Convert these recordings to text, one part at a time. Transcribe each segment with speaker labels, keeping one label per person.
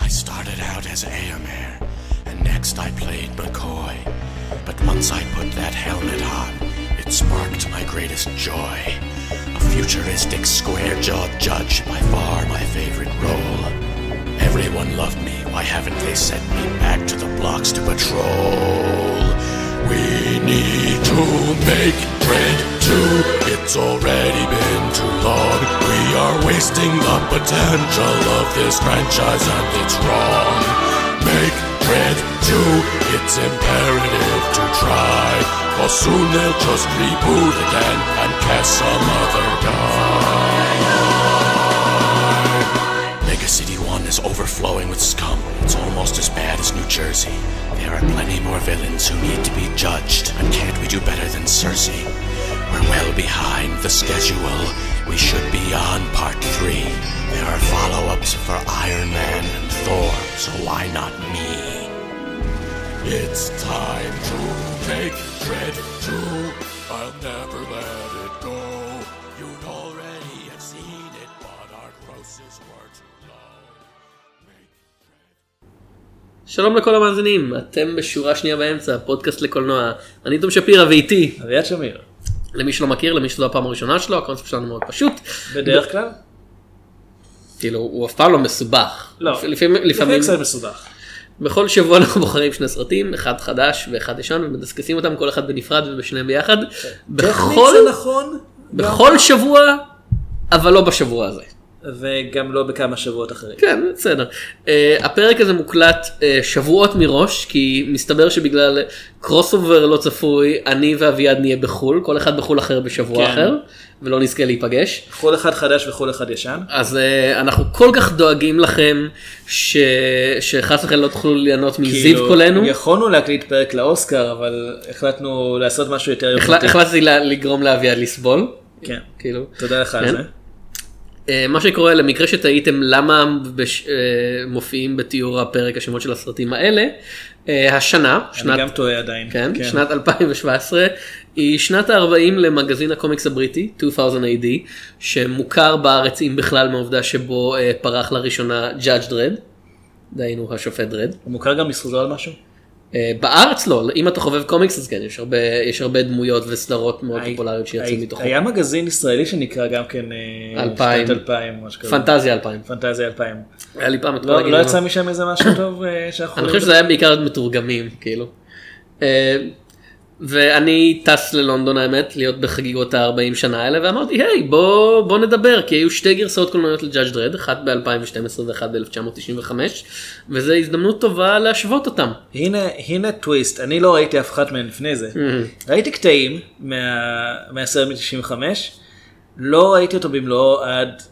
Speaker 1: I started out as Aemir, and next I played McCoy. But once I put that helmet on, it sparked my greatest joy. A futuristic square-jawed judge, by far my favorite role. Everyone loved me, why haven't they sent me back to the blocks to patrol? We need to make Dread 2. It's already been too long. We are wasting the potential of this franchise and it's wrong. Make Dread 2. It's imperative to try. Or soon they'll just reboot again and cast some other guy. Mega City 1 is overflowing with scum. It's almost as bad as New Jersey. There are plenty more villains who need to be judged, and can't we do better than Cersei? We're well behind the schedule. We should be on part 3. There are follow-ups for Iron Man and Thor, so why not me? It's time to make Dread 2. I'll never let it go. You'd already have seen it, but our grosses were too low. Make Dread
Speaker 2: שלום לכל המאזינים, אתם בשורה שנייה באמצע, פודקאסט לקולנוע. אני תום שפירא ואיתי,
Speaker 3: אביעד שמיר.
Speaker 2: למי שלא מכיר, למי שזו הפעם הראשונה שלו, הקונספט שלנו מאוד פשוט.
Speaker 3: בדרך כלל?
Speaker 2: כאילו, הוא אף פעם לא מסובך.
Speaker 3: לא.
Speaker 2: לפעמים,
Speaker 3: קצת מסובך.
Speaker 2: בכל שבוע אנחנו בוחרים שני סרטים, אחד חדש ואחד ישן, ומדסקסים אותם כל אחד בנפרד ובשניהם ביחד. בכל,
Speaker 3: נכון,
Speaker 2: בכל שבוע, אבל לא בשבוע הזה.
Speaker 3: וגם לא בכמה שבועות אחרים.
Speaker 2: כן, בסדר. Uh, הפרק הזה מוקלט uh, שבועות מראש, כי מסתבר שבגלל קרוס אובר לא צפוי, אני ואביעד נהיה בחו"ל, כל אחד בחו"ל אחר בשבוע
Speaker 3: כן.
Speaker 2: אחר, ולא נזכה להיפגש.
Speaker 3: כל אחד חדש וכל אחד ישן.
Speaker 2: אז uh, אנחנו כל כך דואגים לכם, ש... שחס וחלילה לא תוכלו ליהנות מזיו
Speaker 3: כאילו,
Speaker 2: קולנו.
Speaker 3: יכולנו להקליט פרק לאוסקר, אבל החלטנו לעשות משהו יותר איכותי.
Speaker 2: החלטתי לגרום לאביעד לסבול.
Speaker 3: כן.
Speaker 2: כאילו.
Speaker 3: תודה לך על
Speaker 2: כן.
Speaker 3: זה.
Speaker 2: אה, מה שקורה למקרה שתהיתם למה בש... אה, מופיעים בתיאור הפרק השמות של הסרטים האלה, אה, השנה,
Speaker 3: אני
Speaker 2: שנת,
Speaker 3: גם טועה עדיין.
Speaker 2: כן, שנת 2017, היא שנת ה-40 למגזין הקומיקס הבריטי, 2000 AD, שמוכר בארץ אם בכלל מהעובדה שבו פרח לראשונה Judge Dredd, דהיינו השופט דרד.
Speaker 3: הוא מוכר גם בזכותו על משהו?
Speaker 2: אה, בארץ לא, אם אתה חובב קומיקס אז כן, יש הרבה, יש הרבה דמויות וסדרות מאוד פופולריות שיצאו מתוכו.
Speaker 3: היה מגזין ישראלי שנקרא גם כן אה,
Speaker 2: אלפיים.
Speaker 3: שנת 2000 משהו כזה.
Speaker 2: פנטזיה 2000.
Speaker 3: פנטזיה 2000.
Speaker 2: היה לי פעם את כל
Speaker 3: לא לא
Speaker 2: הגיליונות.
Speaker 3: יצא משם איזה משהו טוב אה, שאנחנו...
Speaker 2: אני חושב שזה היה בעיקר מתורגמים כאילו. ואני טס ללונדון האמת להיות בחגיגות ה-40 שנה האלה ואמרתי היי בוא בוא נדבר כי היו שתי גרסאות קולנועיות לג'אדג' דרד אחת ב-2012 ואחת ב-1995 וזו הזדמנות טובה להשוות אותם.
Speaker 3: הנה הנה טוויסט אני לא ראיתי אף אחת מהן לפני זה ראיתי קטעים מה- מהסרט מ-95 לא ראיתי אותו במלואו עד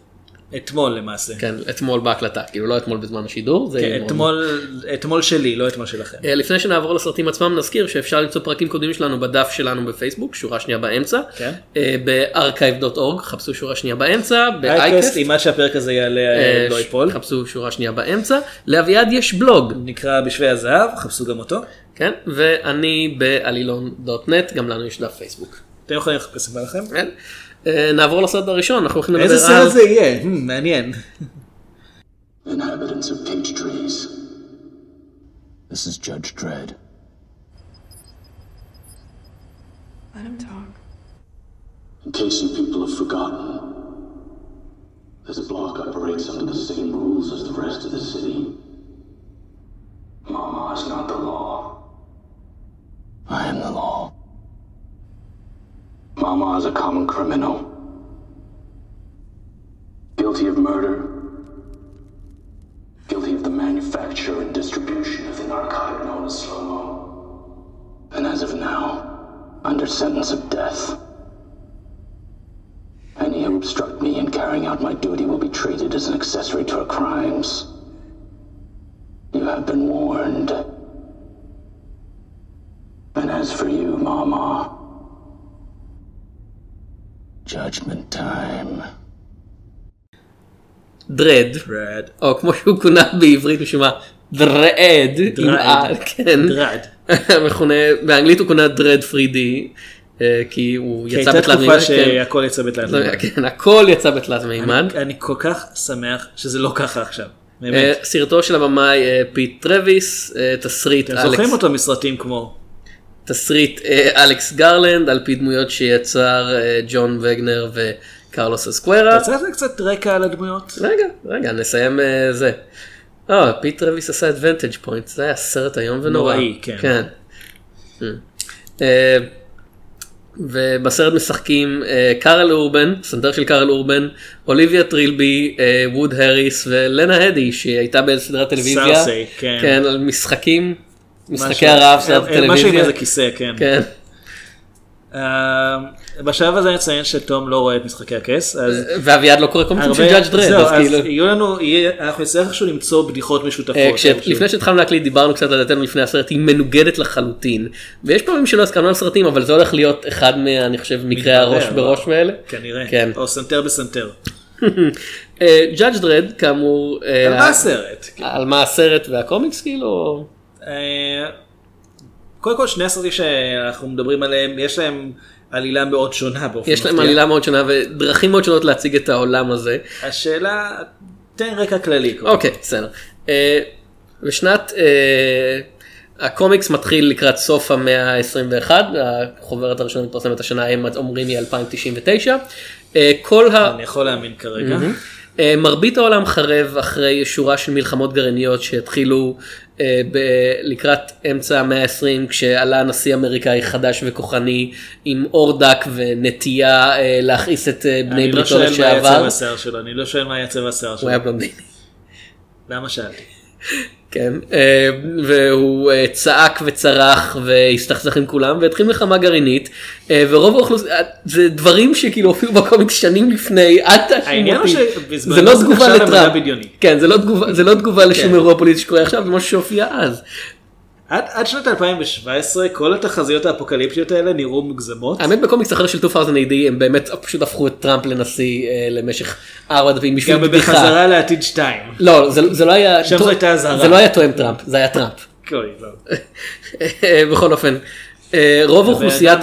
Speaker 3: אתמול למעשה.
Speaker 2: כן אתמול בהקלטה כאילו לא אתמול בזמן השידור. זה
Speaker 3: כן,
Speaker 2: יהיה מאוד-
Speaker 3: אתמול אתמול שלי לא אתמול שלכם.
Speaker 2: אה, לפני שנעבור לסרטים עצמם נזכיר שאפשר למצוא פרקים קודמים שלנו בדף שלנו בפייסבוק שורה שנייה באמצע
Speaker 3: כן.
Speaker 2: אה, ב-archive.org חפשו שורה שנייה באמצע באייקסט
Speaker 3: עם מה שהפרק הזה יעלה אה, לא ייפול.
Speaker 2: חפשו שורה שנייה באמצע. לאביעד יש בלוג,
Speaker 3: נקרא בשבי הזהב חפשו גם אותו.
Speaker 2: כן? ואני בעלילון.נט, גם לנו יש דף פייסבוק.
Speaker 3: אתם יכולים לחפש מה לכם.
Speaker 2: כן? אה, נעבור לסרט הראשון, אנחנו הולכים לדבר
Speaker 3: איזה
Speaker 2: על...
Speaker 3: סרט זה יהיה? Hmm, מעניין.
Speaker 4: Inhabitants of Peach Trees. This is Judge Dredd.
Speaker 5: Let him talk.
Speaker 4: In case you people have forgotten, this block operates under the same rules as the rest of the city. Mama is not the law. I am the law. Mama is a common criminal. Guilty of murder. Guilty of the manufacture and distribution of the narcotic known as slow-mo. And as of now, under sentence of death. Any who obstruct me in carrying out my duty will be treated as an accessory to her crimes. You have been warned. And as for you, Mama, judgment time.
Speaker 2: דרד. או כמו שהוא כונה בעברית משום מה, דרד, כן,
Speaker 3: דרד.
Speaker 2: מכונה, באנגלית הוא כונה דרד פרידי, אה, כי הוא
Speaker 3: כי
Speaker 2: יצא בתלת מימד, כן.
Speaker 3: שהכל יצא בתלת מימד.
Speaker 2: כן, הכל יצא בתלת מימד.
Speaker 3: אני כל כך שמח שזה לא ככה עכשיו. באמת.
Speaker 2: אה, סרטו של הבמאי אה, פיט טרוויס, תסריט
Speaker 3: אתם
Speaker 2: אלכס,
Speaker 3: זוכרים אותו מסרטים כמו
Speaker 2: תסריט אה, אלכס גרלנד על פי דמויות שיצר אה, ג'ון וגנר וקרלוס אזקרה.
Speaker 3: אתה רוצה קצת רקע על הדמויות?
Speaker 2: רגע, רגע, נסיים אה, זה. אה, פיט טרוויס עשה את Vantage Point, זה היה סרט איום ונורא.
Speaker 3: נוראי, כן.
Speaker 2: כן. ובסרט משחקים קארל אורבן, סנטר של קארל אורבן, אוליביה ת'רלבי, ווד הריס ולנה הדי שהייתה בסדרת טלוויזיה.
Speaker 3: סרסי, כן.
Speaker 2: כן, על משחקים, משחקי הרעב סדרת
Speaker 3: אה, משהו עם. איזה כיסא, כן.
Speaker 2: כן.
Speaker 3: אה, בשלב הזה אני אציין שתום לא רואה את משחקי הכס, אז
Speaker 2: ואביעד לא קורא קומיקסים של
Speaker 3: הרבה,
Speaker 2: Judge
Speaker 3: Dredd,
Speaker 2: אז
Speaker 3: אז
Speaker 2: כאילו.
Speaker 3: יהיו לנו, יהיה- אנחנו נצטרך איכשהו למצוא בדיחות משותפות.
Speaker 2: אה, כש-. לפני שהתחלנו להקליט דיברנו קצת על דעתנו לפני הסרט היא מנוגדת לחלוטין ויש פעמים שלא הסכמנו על סרטים אבל זה הולך להיות אחד מה אני חושב מקרי הראש
Speaker 3: לא?
Speaker 2: בראש מאלה.
Speaker 3: כנראה,
Speaker 2: כן.
Speaker 3: או סנטר בסנטר.
Speaker 2: ג'אדג' דרד כאמור אה,
Speaker 3: על מה הסרט?
Speaker 2: על מה הסרט והקומיקס כאילו
Speaker 3: אה, קודם כל שני הסרטים שאנחנו מדברים עליהם, יש להם עלילה מאוד שונה באופן
Speaker 2: יש להם
Speaker 3: מפתיע.
Speaker 2: עלילה מאוד שונה ודרכים מאוד שונות להציג את העולם הזה.
Speaker 3: השאלה, תן רקע כללי.
Speaker 2: אוקיי בסדר. אה, בשנת אה, הקומיקס מתחיל לקראת סוף המאה ה-21 החוברת הראשונה מתפרסמת השנה הם אומרים היא 2099. אה, כל ה...
Speaker 3: אני יכול להאמין כרגע.
Speaker 2: אה, מרבית העולם חרב אחרי שורה של מלחמות גרעיניות שהתחילו אה, לקראת אמצע המאה ה-20 כשעלה נשיא אמריקאי חדש וכוחני עם אור דק ונטייה אה, להכעיס את אה, בני
Speaker 3: אני לא
Speaker 2: בריתו
Speaker 3: שואל מה היה
Speaker 2: לשעבר.
Speaker 3: צבע השיער שלו, אני לא שואל מה היה צבע השיער
Speaker 2: הוא
Speaker 3: שלו.
Speaker 2: היה בלונדיני.
Speaker 3: למה שאלתי?
Speaker 2: כן, אה, והוא אה, צעק וצרח והסתכסך עם כולם והתחיל מלחמה גרעינית אה, ורוב האוכלוסייה, זה דברים שכאילו הופיעו בקומיקס שנים לפני, אל תאשים אותי, זה לא תגובה לטראמפ. כן זה לא תגובה, לא תגובה לשום
Speaker 3: כן.
Speaker 2: אירוע פוליטי שקורה עכשיו, זה משהו שהופיע אז,
Speaker 3: עד עד שנת 2017 כל התחזיות האפוקליפטיות האלה נראו מוגזמות.
Speaker 2: האמת בקומיקס אחר של 2000 AD הם באמת פשוט הפכו את טראמפ לנשיא אה, למשך ארבע דפים בשביל
Speaker 3: גם
Speaker 2: בדיחה,
Speaker 3: בחזרה לעתיד 2.
Speaker 2: לא זה זה לא היה,
Speaker 3: שם זו הייתה אזהרה.
Speaker 2: זה לא היה תואם טראמפ, זה היה טראמפ.
Speaker 3: לא.
Speaker 2: בכל אופן, אה, רוב אוכלוסיית,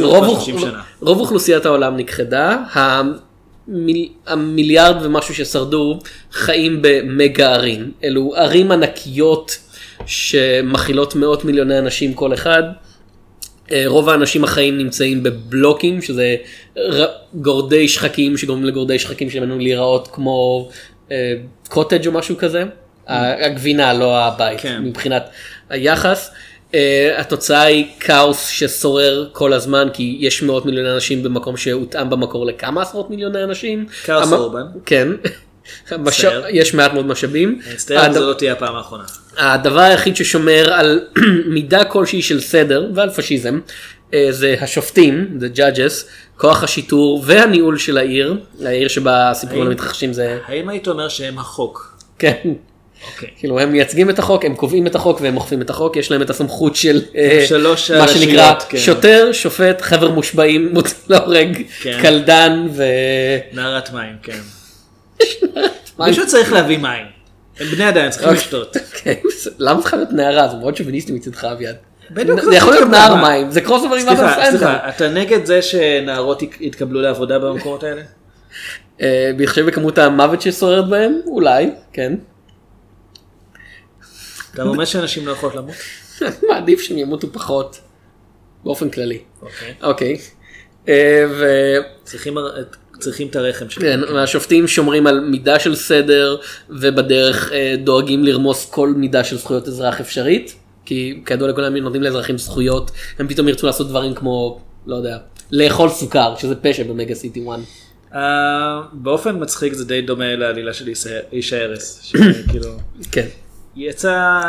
Speaker 2: רוב,
Speaker 3: כבר
Speaker 2: אוכ-
Speaker 3: 30 שנה.
Speaker 2: רוב אוכלוסיית העולם נכחדה, המיל, המיליארד ומשהו ששרדו חיים במגה ערים, אלו ערים ענקיות שמכילות מאות מיליוני אנשים כל אחד. אה, רוב האנשים החיים נמצאים בבלוקים שזה גורדי שחקים שגורמים לגורדי שחקים שלנו להיראות כמו אה, קוטג' או משהו כזה. הגבינה לא הבית
Speaker 3: כן.
Speaker 2: מבחינת היחס. אה, התוצאה היא כאוס ששורר כל הזמן כי יש מאות מיליוני אנשים במקום שהותאם במקור לכמה עשרות מיליוני אנשים.
Speaker 3: כאוס
Speaker 2: המ-
Speaker 3: אורבן.
Speaker 2: כן. מש... יש מעט מאוד משאבים.
Speaker 3: אני מצטער,
Speaker 2: הד-
Speaker 3: זו לא תהיה הפעם האחרונה.
Speaker 2: הדבר היחיד ששומר על מידה כלשהי של סדר ועל פשיזם אה, זה השופטים, the judges, כוח השיטור והניהול של העיר, העיר שבה הסיפורים המתרחשים זה,
Speaker 3: האם היית אומר שהם החוק?
Speaker 2: כן,
Speaker 3: אוקיי.
Speaker 2: כאילו הם מייצגים את החוק, הם קובעים את החוק והם אוכפים את החוק, יש להם את הסמכות של אה,
Speaker 3: שלוש
Speaker 2: מה שנקרא
Speaker 3: כן.
Speaker 2: שוטר, שופט, חבר מושבעים, מוצא להורג,
Speaker 3: כן.
Speaker 2: קלדן ו...
Speaker 3: נערת מים, כן. מישהו צריך להביא מים. הם בני אדם, צריכים
Speaker 2: אוקיי.
Speaker 3: לשתות.
Speaker 2: כן, למה צריכה להיות נערה? זה מאוד שוביניסטי מצדך אביעד. זה יכול להיות נער מים, זה crossover עם אדם סנדלר.
Speaker 3: סליחה, אתה נגד זה שנערות ית- יתקבלו לעבודה במקומות האלה?
Speaker 2: אה, בהתחשב בכמות המוות ששוררת בהם, אולי, כן.
Speaker 3: אתה רומז שאנשים לא יכולות למות?
Speaker 2: מעדיף שהם ימותו פחות, באופן כללי.
Speaker 3: אוקיי.
Speaker 2: אוקיי. אה.
Speaker 3: צריכים את- צריכים את הרחם שלהם.
Speaker 2: כן, והשופטים שומרים על מידה של סדר ובדרך אה, דואגים לרמוס כל מידה של זכויות אזרח אפשרית כי כידוע לכולם אם נותנים לאזרחים זכויות הם פתאום ירצו לעשות דברים כמו לא יודע לאכול סוכר שזה פשע במגה סיטי 1.
Speaker 3: אה, באופן מצחיק זה די דומה לעלילה של איש ה- איש ההרס. שכאילו,
Speaker 2: כן.
Speaker 3: יצא...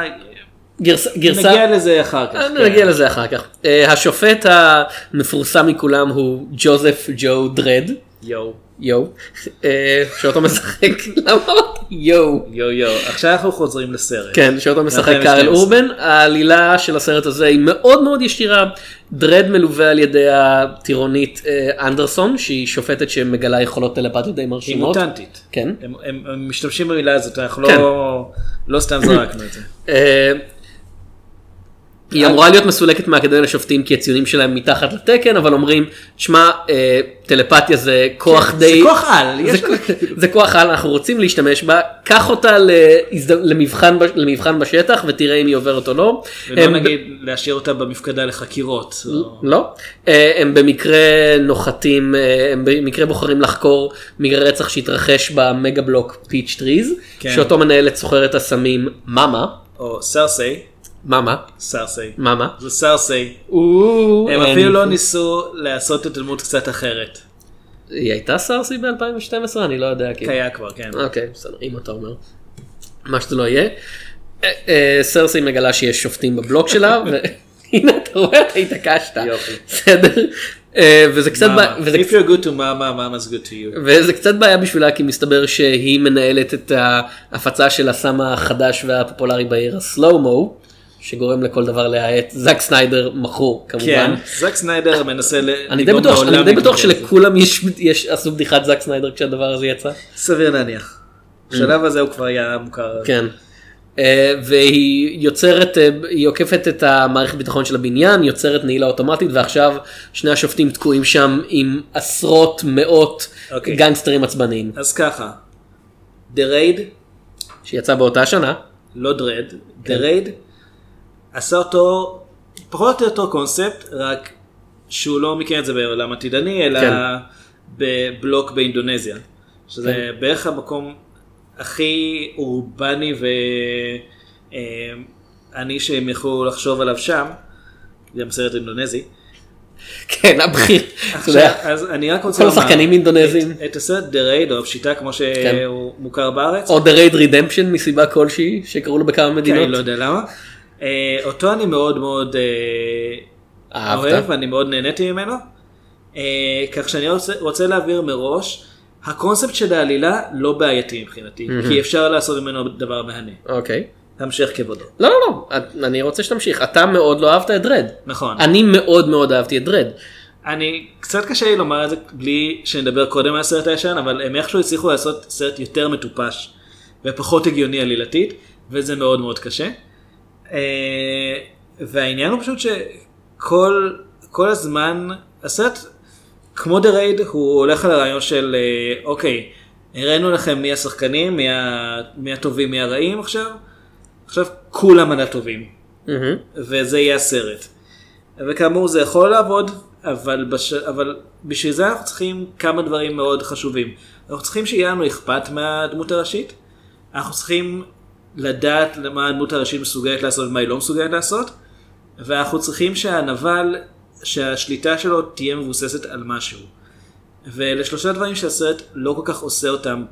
Speaker 2: גרסה, גרסה,
Speaker 3: נגיע לזה אחר כך.
Speaker 2: אה,
Speaker 3: כן.
Speaker 2: נגיע לזה אחר כך. אה, השופט המפורסם מכולם הוא ג'וזף ג'ו דרד.
Speaker 3: יואו.
Speaker 2: יואו. אה, שאותו משחק, למה אמרתי יואו?
Speaker 3: יואו יואו. עכשיו אנחנו חוזרים לסרט.
Speaker 2: כן, שאותו משחק
Speaker 3: 2012.
Speaker 2: קארל אורבן, העלילה של הסרט הזה היא מאוד מאוד ישירה, דרד מלווה על ידי הטירונית אה, אנדרסון, שהיא שופטת שמגלה יכולות טלפתיות די
Speaker 3: היא
Speaker 2: מרשימות.
Speaker 3: מוטנטית.
Speaker 2: כן.
Speaker 3: הם, הם, הם משתמשים במילה הזאת, אנחנו
Speaker 2: כן.
Speaker 3: לא, לא סתם זרקנו את זה.
Speaker 2: היא אמורה להיות מסולקת מהאקדמיה לשופטים כי הציונים שלהם מתחת לתקן, אבל אומרים, שמע, אה, טלפתיה זה כוח
Speaker 3: כן,
Speaker 2: די...
Speaker 3: זה כוח על,
Speaker 2: זה, זה כוח על, אנחנו רוצים להשתמש בה, קח אותה להזד... למבחן, למבחן בשטח ותראה אם היא עוברת או לא.
Speaker 3: ולא
Speaker 2: הם-
Speaker 3: נגיד להשאיר אותה במפקדה לחקירות. או-
Speaker 2: לא, אה, הם במקרה נוחתים, אה, הם במקרה בוחרים לחקור מקרה רצח שהתרחש ב mega block Peach Trees,
Speaker 3: כן.
Speaker 2: שאותו מנהלת סוחרת הסמים מאמה,
Speaker 3: או סרסי,
Speaker 2: מאמה,
Speaker 3: סרסי.
Speaker 2: מאמה.
Speaker 3: זה סרסי. הם אפילו לא ניסו לעשות את הדמות קצת אחרת.
Speaker 2: היא הייתה סרסי ב-2012? אני לא יודע. כאילו.
Speaker 3: היה כבר, כן.
Speaker 2: אוקיי, בסדר, אם אתה אומר. מה שזה לא יהיה. אה, אה, סרסי מגלה שיש שופטים בבלוק שלה, והנה אתה רואה, אתה התעקשת.
Speaker 3: יופי.
Speaker 2: בסדר. אה, וזה קצת בעיה-
Speaker 3: If you're good to mama, mama's good to you.
Speaker 2: וזה קצת בעיה בשבילה כי מסתבר שהיא מנהלת את ההפצה של הסם החדש והפופולרי בעיר ה slo-mo שגורם לכל דבר להאט זאק סניידר מכור
Speaker 3: כן,
Speaker 2: כמובן.
Speaker 3: זאק סניידר מנסה ל...
Speaker 2: אני די
Speaker 3: לגרום
Speaker 2: בטוח,
Speaker 3: לעולם
Speaker 2: אני די בטוח. שלכולם יש, יש עשו בדיחת זאק סניידר כשהדבר הזה יצא.
Speaker 3: סביר להניח. בשלב הזה הוא כבר היה מוכר.
Speaker 2: Mm. כן. אה, והיא יוצרת, אה, היא עוקפת את המערכת ביטחון של הבניין, יוצרת נעילה אוטומטית ועכשיו שני השופטים תקועים שם עם עשרות מאות
Speaker 3: אוקיי.
Speaker 2: גנגסטרים עצבניים
Speaker 3: אז ככה, The Raid,
Speaker 2: שיצא באותה שנה.
Speaker 3: לא דרד, The
Speaker 2: כן.
Speaker 3: Raid, עשה אותו, פחות או יותר אותו קונספט, רק שהוא לא מכיר את זה בעולם עתידני, אלא
Speaker 2: כן.
Speaker 3: בבלוק באינדונזיה. שזה
Speaker 2: כן.
Speaker 3: בערך המקום הכי אורבני ועני שהם יכלו לחשוב עליו שם, גם סרט אינדונזי.
Speaker 2: כן, הבכיר.
Speaker 3: עכשיו, אז אני רק רוצה
Speaker 2: כל
Speaker 3: לומר,
Speaker 2: השחקנים אינדונזים.
Speaker 3: את- הסרט The Raid או הפשיטה כמו שהוא מוכר בארץ,
Speaker 2: או The Raid Redemption מסיבה כלשהי שקראו לו בכמה
Speaker 3: כן,
Speaker 2: מדינות.
Speaker 3: אני לא יודע למה, אה, אותו אני מאוד מאוד אה? אוהב ואני מאוד נהניתי ממנו, אה, כך שאני רוצה, רוצה להעביר מראש, הקונספט של העלילה לא בעייתי מבחינתי, כי אפשר לעשות ממנו דבר מהנה.
Speaker 2: אוקיי.
Speaker 3: המשך כבודו.
Speaker 2: לא, לא, לא, אני רוצה שתמשיך. אתה מאוד לא אהבת את דרד.
Speaker 3: נכון.
Speaker 2: אני מאוד מאוד אהבתי את דרד.
Speaker 3: אני, קצת קשה לי לומר את זה בלי שנדבר קודם על הסרט הישן, אבל הם איכשהו הצליחו לעשות סרט יותר מטופש ופחות הגיוני עלילתית, וזה מאוד מאוד קשה. אה, והעניין הוא פשוט שכל כל הזמן, הסרט, כמו דה רייד, הוא הולך על הרעיון של, אה, אוקיי, הראינו לכם מי השחקנים, מי, ה, מי הטובים, מי הרעים עכשיו, עכשיו כולם על הטובים.
Speaker 2: מהמם.
Speaker 3: וזה יהיה הסרט. וכאמור זה יכול לעבוד, אבל, בש... אבל בשביל זה אנחנו צריכים כמה דברים מאוד חשובים. אנחנו צריכים שיהיה לנו אכפת מהדמות הראשית, אנחנו צריכים לדעת מה הדמות הראשית מסוגלת לעשות ומה היא לא מסוגלת לעשות, ואנחנו צריכים שהנבל, שהשליטה שלו תהיה מבוססת על משהו. ואלה שלושה דברים שהסרט לא כל כך עושה אותם.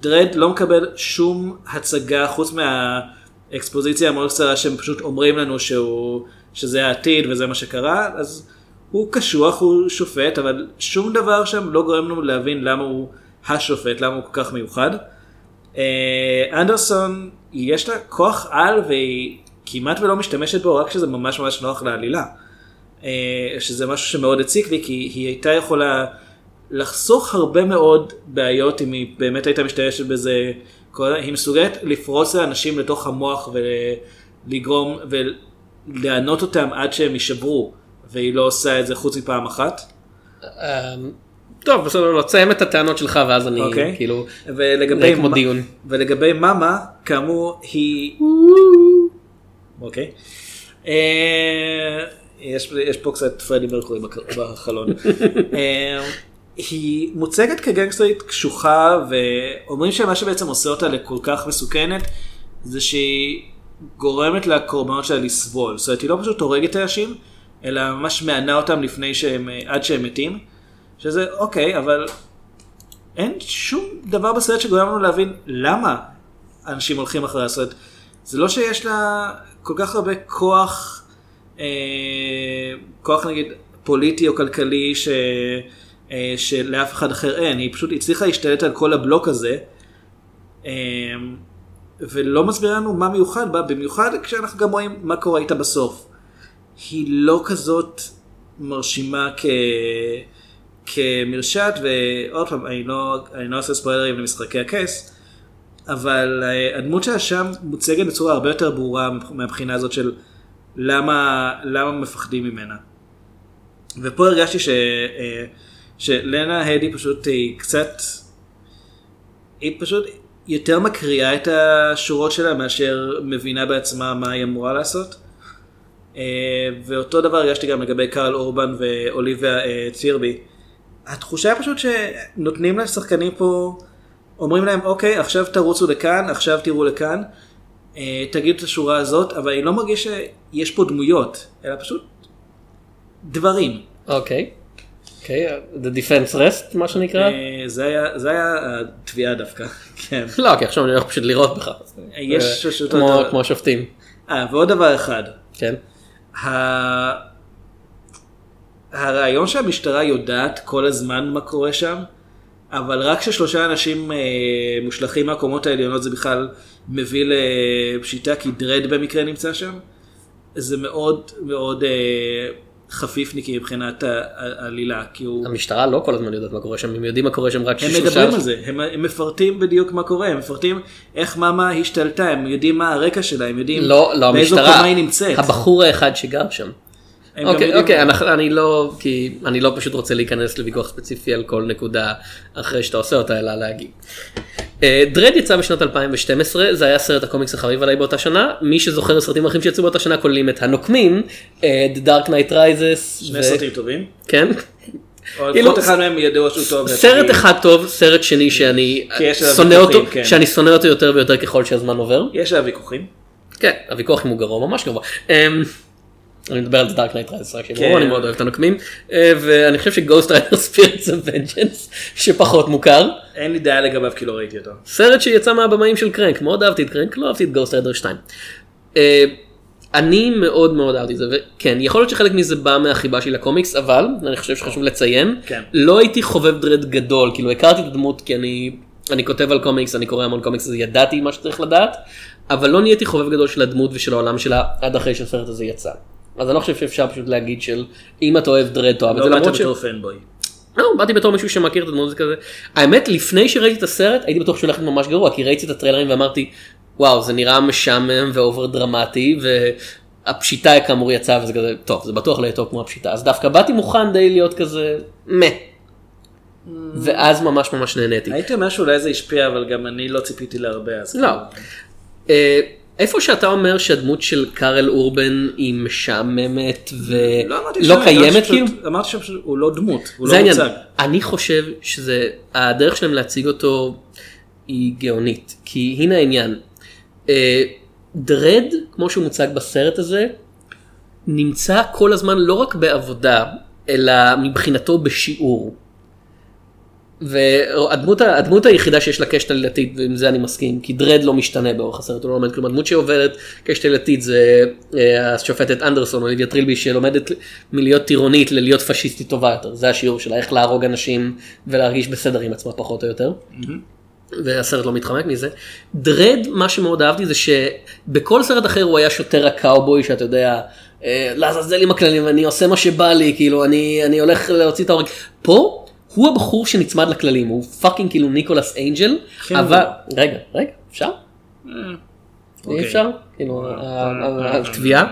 Speaker 3: דרד לא מקבל שום הצגה חוץ מהאקספוזיציה המאוד קצרה שהם פשוט אומרים לנו שהוא, שזה העתיד וזה מה שקרה, אז הוא קשוח, הוא שופט, אבל שום דבר שם לא גורם לנו להבין למה הוא השופט, למה הוא כל כך מיוחד. אה, אנדרסון, יש לה כוח על והיא כמעט ולא משתמשת בו רק כשזה ממש ממש נוח לעלילה. אה, שזה משהו שמאוד הציק לי, כי היא הייתה יכולה לחסוך הרבה מאוד בעיות אם היא באמת הייתה משתמשת בזה. היא מסוגלת לפרוץ לאנשים לתוך המוח ולגרום ולענות אותם עד שהם יישברו, והיא לא עושה את זה חוץ מפעם אחת.
Speaker 2: טוב, בסדר, לא, תסיים את הטענות שלך ואז אני
Speaker 3: אוקיי.
Speaker 2: כאילו...
Speaker 3: ולגבי,
Speaker 2: כמו דיון.
Speaker 3: ולגבי מאמה, כאמור, היא... אוקיי. אה, יש, יש פה קצת פרדי מרקורי בחלון. אה, היא מוצגת כגנגסטרית קשוחה ואומרים שמה שבעצם עושה אותה לכל כך מסוכנת זה שהיא גורמת לקורבנות שלה לסבול. זאת אומרת היא לא פשוט הורגת אנשים אלא ממש מענה אותם לפני שהם, עד שהם מתים. שזה אוקיי אבל אין שום דבר בסרט שגורם לנו להבין למה אנשים הולכים אחרי הסרט. זה לא שיש לה כל כך הרבה כוח, אה, כוח נגיד פוליטי או כלכלי ש, אה, שלאף אחד אחר אין, היא פשוט הצליחה להשתלט על כל הבלוק הזה. אה, ולא מסבירה לנו מה מיוחד בה, במיוחד כשאנחנו גם רואים מה קורה איתה בסוף. היא לא כזאת מרשימה כ... כמרשעת, ועוד פעם, אני לא, אני לא עושה ספוילרים למשחקי הכס, אבל אה, הדמות שלה שם מוצגת בצורה הרבה יותר ברורה מהבחינה הזאת של למה, למה מפחדים ממנה. ופה הרגשתי ש, אה, שלנה הדי פשוט היא קצת, היא פשוט יותר מקריאה את השורות שלה מאשר מבינה בעצמה מה היא אמורה לעשות. אה, ואותו דבר הרגשתי גם לגבי קרל אורבן ואוליביה אה, צירבי. התחושה היא פשוט שנותנים לשחקנים פה, אומרים להם אוקיי עכשיו תרוצו לכאן, עכשיו תראו לכאן, אה, תגידו את השורה הזאת, אבל אני לא מרגיש שיש פה דמויות, אלא פשוט דברים.
Speaker 2: אוקיי. אוקיי, the defense rest מה שנקרא.
Speaker 3: אה, זה היה, זה היה התביעה דווקא, כן.
Speaker 2: לא, כי עכשיו אני הולך פשוט לראות בך.
Speaker 3: יש פשוט
Speaker 2: כמו- השופטים.
Speaker 3: אה, ועוד דבר אחד,
Speaker 2: כן.
Speaker 3: הרעיון שהמשטרה יודעת כל הזמן מה קורה שם, אבל רק כששלושה אנשים אה, מושלכים מהקומות העליונות זה בכלל מביא לפשיטה כי דרד במקרה נמצא שם, זה מאוד מאוד אה, חפיפניקי מבחינת העלילה, כי הוא...
Speaker 2: המשטרה לא כל הזמן יודעת מה קורה שם, הם יודעים מה קורה שם רק
Speaker 3: הם
Speaker 2: כשלושה-
Speaker 3: מדברים על זה, הם, הם מפרטים בדיוק מה קורה, הם מפרטים איך מאמה השתלטה, הם יודעים מה הרקע שלה, הם יודעים
Speaker 2: לא, לא
Speaker 3: באיזו
Speaker 2: המשטרה,
Speaker 3: קומה היא נמצאת.
Speaker 2: הבחור האחד שגר שם. אוקיי, אוקיי, אני לא, כי אני לא פשוט רוצה להיכנס לוויכוח ספציפי על כל נקודה אחרי שאתה עושה אותה, אלא להגיד. אה, דרד יצא בשנת 2012, זה היה סרט הקומיקס החביב עליי באותה שנה, מי שזוכר סרטים אחרים שיצאו באותה שנה כוללים את הנוקמים, The Dark Knight Rises,
Speaker 3: שני סרטים טובים,
Speaker 2: כן,
Speaker 3: או
Speaker 2: כאילו,
Speaker 3: לפחות אחד מהם ידוע שהוא טוב.
Speaker 2: סרט אחד טוב, סרט שני שאני שונא אותו,
Speaker 3: כן.
Speaker 2: שאני שונא אותו יותר ויותר ככל שהזמן עובר.
Speaker 3: יש עליו ויכוחים.
Speaker 2: כן, הוויכוח אם הוא גרוע, ממש גרוע. אני מדבר על Dark Knight Rises, רק שיהיה ברור,
Speaker 3: כן.
Speaker 2: אני מאוד אוהב את הנוקמים. אה, ואני חושב ש Ghost Rider Spirit of Vengeance, שפחות מוכר.
Speaker 3: אין לי דעה לגביו כי לא ראיתי אותו.
Speaker 2: סרט שיצא מהבמאים של Crank, מאוד אהבתי את Crank, לא אהבתי את Ghost Rider 2. אה, אני מאוד מאוד אהבתי את זה, וכן, יכול להיות שחלק מזה בא מהחיבה שלי לקומיקס, אבל אני חושב שחשוב לציין,
Speaker 3: כן.
Speaker 2: לא הייתי חובב דרד גדול, כאילו הכרתי את הדמות כי אני, אני כותב על קומיקס, אני קורא המון קומיקס, אז ידעתי מה שצריך לדעת, אבל לא נהייתי חובב גדול של הדמות ושל העולם שלה עד אחרי שהסרט הזה יצא. אז אני לא חושב שאפשר פשוט להגיד של אם אתה אוהב דרד תאהב את
Speaker 3: לא
Speaker 2: זה,
Speaker 3: באת
Speaker 2: למרות ש...
Speaker 3: בתור fanboy.
Speaker 2: לא, באתי בתור מישהו שמכיר את הדמות כזה. האמת, לפני שראיתי את הסרט, הייתי בטוח שהוא הולך להיות ממש גרוע, כי ראיתי את הטריילרים ואמרתי, וואו, זה נראה משעמם ו over דרמטי, והפשיטה כאמור יצאה וזה כזה, טוב, זה בטוח לא יהיה טוב כמו הפשיטה. אז דווקא באתי מוכן די להיות כזה, מה. ואז ממש ממש נהניתי.
Speaker 3: הייתי אומר שאולי זה השפיע אבל גם אני לא ציפיתי להרבה אז.
Speaker 2: לא. איפה שאתה אומר שהדמות של קארל אורבן היא משעממת
Speaker 3: לא
Speaker 2: ולא
Speaker 3: אמרתי
Speaker 2: קיימת כאילו?
Speaker 3: אמרתי שפשוט הוא לא דמות, הוא לא. מוצג.
Speaker 2: אני חושב שזה, הדרך שלהם להציג אותו היא גאונית. כי הנה העניין. אה, דרד, כמו שהוא מוצג בסרט הזה, נמצא כל הזמן לא רק בעבודה, אלא מבחינתו בשיעור. והדמות היחידה שיש לה קשת עלילתית, ועם זה אני מסכים, כי דרד לא משתנה באורך הסרט, הוא לא לומד כלום. הדמות שעוברת קשת עלילתית זה אה, השופטת אנדרסון, אוליביה טרילבי, שלומדת מלהיות טירונית ללהיות פשיסטית טובה יותר. זה השיעור שלה, איך להרוג אנשים ולהרגיש בסדר עם עצמה פחות או יותר. והסרט לא מתחמק מזה. דרד, מה שמאוד אהבתי זה שבכל סרט אחר הוא היה שוטר הקאובוי שאתה יודע, אה, לעזאזל עם הכללים, אני עושה מה שבא לי, כאילו אני, אני הולך להוציא אותו להורג. פה הוא הבחור שנצמד לכללים, הוא fucking כאילו ניקולס אנג'ל,
Speaker 3: כן,
Speaker 2: אבל, רגע, רגע, אפשר? אי
Speaker 3: אוקיי.
Speaker 2: אפשר? כאילו, התביעה?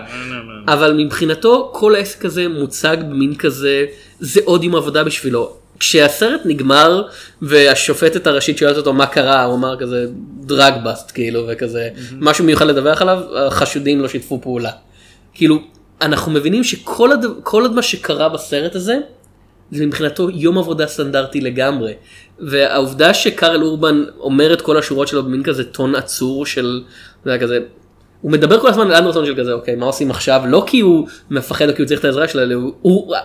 Speaker 2: אבל מבחינתו כל העסק הזה מוצג במין כזה, זה עוד יום עבודה בשבילו. כשהסרט נגמר והשופטת הראשית שואלת אותו מה קרה, הוא אמר כזה drug bust כאילו וכזה משהו מיוחד לדווח עליו, החשודים לא שיתפו פעולה. כאילו, אנחנו מבינים שכל הד... כל מה שקרה בסרט הזה, זה מבחינתו יום עבודה סטנדרטי לגמרי. והעובדה שקארל אורבן אומר את כל השורות שלו במין כזה טון עצור של, זה היה כזה, הוא מדבר כל הזמן על אנדרסון של כזה, אוקיי, מה עושים עכשיו? לא כי הוא מפחד או כי הוא צריך את העזרה שלה, אלא הוא, הוא,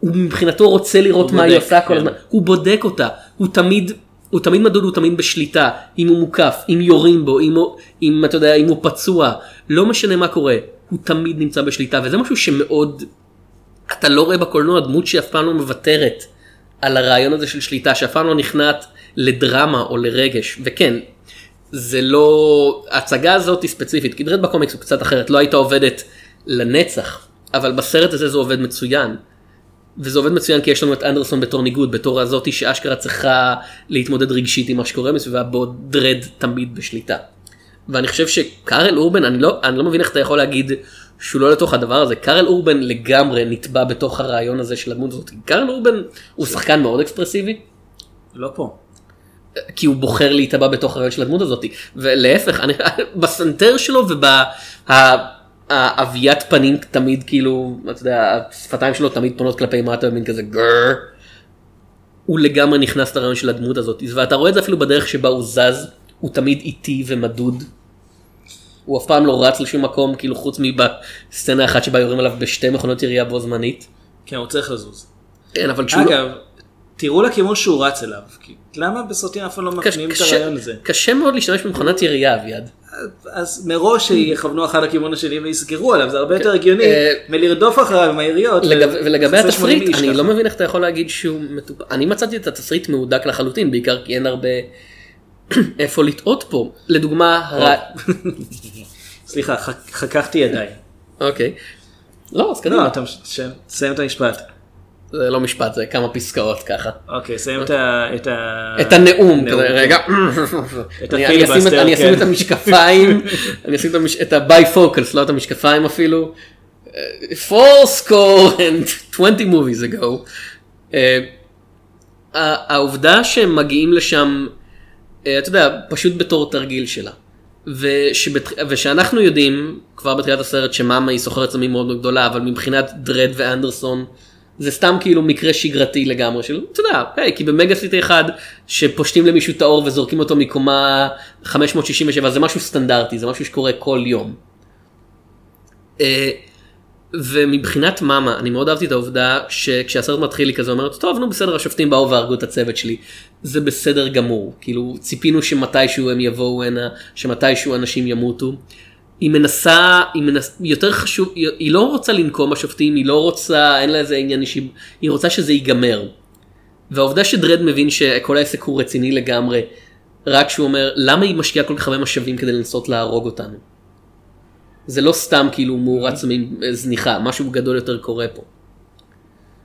Speaker 2: הוא מבחינתו רוצה לראות
Speaker 3: הוא
Speaker 2: מה היא עושה כל
Speaker 3: כן.
Speaker 2: הזמן. הוא בודק אותה, הוא תמיד, הוא תמיד מדוד, הוא תמיד בשליטה, אם הוא מוקף, אם יורים בו, אם, הוא, אם אתה יודע, אם הוא פצוע, לא משנה מה קורה, הוא תמיד נמצא בשליטה, וזה משהו שמאוד, אתה לא רואה בקולנוע דמות שאף פעם לא מוותרת על הרעיון הזה של שליטה, שאף פעם לא נכנעת לדרמה או לרגש, וכן, זה לא, ההצגה הזאת היא ספציפית, כי דרד בקומיקס הוא קצת אחרת, לא הייתה עובדת לנצח, אבל בסרט הזה זה עובד מצוין. וזה עובד מצוין כי יש לנו את אנדרסון בתור ניגוד, בתור הזאתי שאשכרה צריכה להתמודד רגשית עם מה שקורה מסביבה, בעוד דרד תמיד בשליטה. ואני חושב שקארל אורבן, אני לא, אני לא מבין איך אתה יכול להגיד שהוא לא לתוך הדבר הזה. קארל אורבן לגמרי נטמע בתוך הרעיון הזה של הדמות הזאת. קארל אורבן הוא שחקן מאוד אקספרסיבי.
Speaker 3: לא פה.
Speaker 2: כי הוא בוחר להיטמע בתוך הרעיון של הדמות הזאת. ולהפך, אני, בסנטר שלו ובהבעת פנים תמיד כאילו, אתה יודע, השפתיים שלו תמיד פונות כלפי מטה ומין כזה גרר. הוא לגמרי נכנס לרעיון של הדמות הזאת. ואתה רואה את זה אפילו בדרך שבה הוא זז, הוא תמיד איטי ומדוד. הוא אף פעם לא רץ לשום מקום, כאילו חוץ מבסצנה אחת שבה יורים עליו בשתי מכונות ירייה בו זמנית.
Speaker 3: כן, הוא צריך לזוז.
Speaker 2: כן, אבל כשהוא... לא-
Speaker 3: אגב, תראו לכיוון שהוא רץ אליו. כי למה בסרטים אף פעם לא מפנימים את הרעיון הזה?
Speaker 2: קשה מאוד להשתמש במכונת ירייה, אביעד.
Speaker 3: אז מראש יכוונו אחד לכיוון השני ויסגרו עליו, זה הרבה יותר הגיוני
Speaker 2: אה,
Speaker 3: מלרדוף אחריו עם היריות.
Speaker 2: ולגבי
Speaker 3: חסר 80
Speaker 2: התסריט, אני. לא מבין איך אתה יכול להגיד שהוא מטופ... אני מצאתי את התסריט מהודק לחלוטין, בעיקר כי אין הרבה איפה לטעות פה. לדוגמה, הר...
Speaker 3: סליחה, חככתי ידיים.
Speaker 2: אוקיי. לא, אז
Speaker 3: לא,
Speaker 2: קדימה.
Speaker 3: אתה מש- ש- תסיים את המשפט.
Speaker 2: זה לא משפט, זה כמה פסקאות ככה.
Speaker 3: אוקיי, סיים את ה... את ה-
Speaker 2: את הנאום. רגע, אני- אשים את- המשקפיים, אני אשים את ה bifocals, לא את המשקפיים אפילו. Four score and 20 movies ago. אה, העובדה שהם מגיעים לשם, אה, אתה יודע, פשוט בתור תרגיל שלה. ושבת... ושאנחנו יודעים כבר בתחילת הסרט שמאמה היא סוחרת סמים מאוד גדולה, אבל מבחינת דרד ואנדרסון זה סתם כאילו מקרה שגרתי לגמרי של, אתה יודע, היי, כי במגה סיטי אחד שפושטים למישהו את האור וזורקים אותו מקומה 567 זה משהו סטנדרטי, זה משהו שקורה כל יום. ומבחינת מאמה, אני מאוד אהבתי את העובדה שכשהסרט מתחיל היא כזה אומרת, טוב נו בסדר השופטים באו והרגו את הצוות שלי, זה בסדר גמור, כאילו ציפינו שמתישהו הם יבואו הנה, שמתישהו אנשים ימותו. היא מנסה, היא מנס... יותר חשוב, היא לא רוצה לנקום בשופטים, היא לא רוצה, אין לה איזה עניין אישי, היא רוצה שזה ייגמר. והעובדה שדרד מבין שכל העסק הוא רציני לגמרי, רק שהוא אומר, למה היא משקיעה כל כך הרבה משאבים כדי לנסות להרוג אותנו? זה לא סתם כאילו סמים אה, זניחה, משהו גדול יותר קורה פה.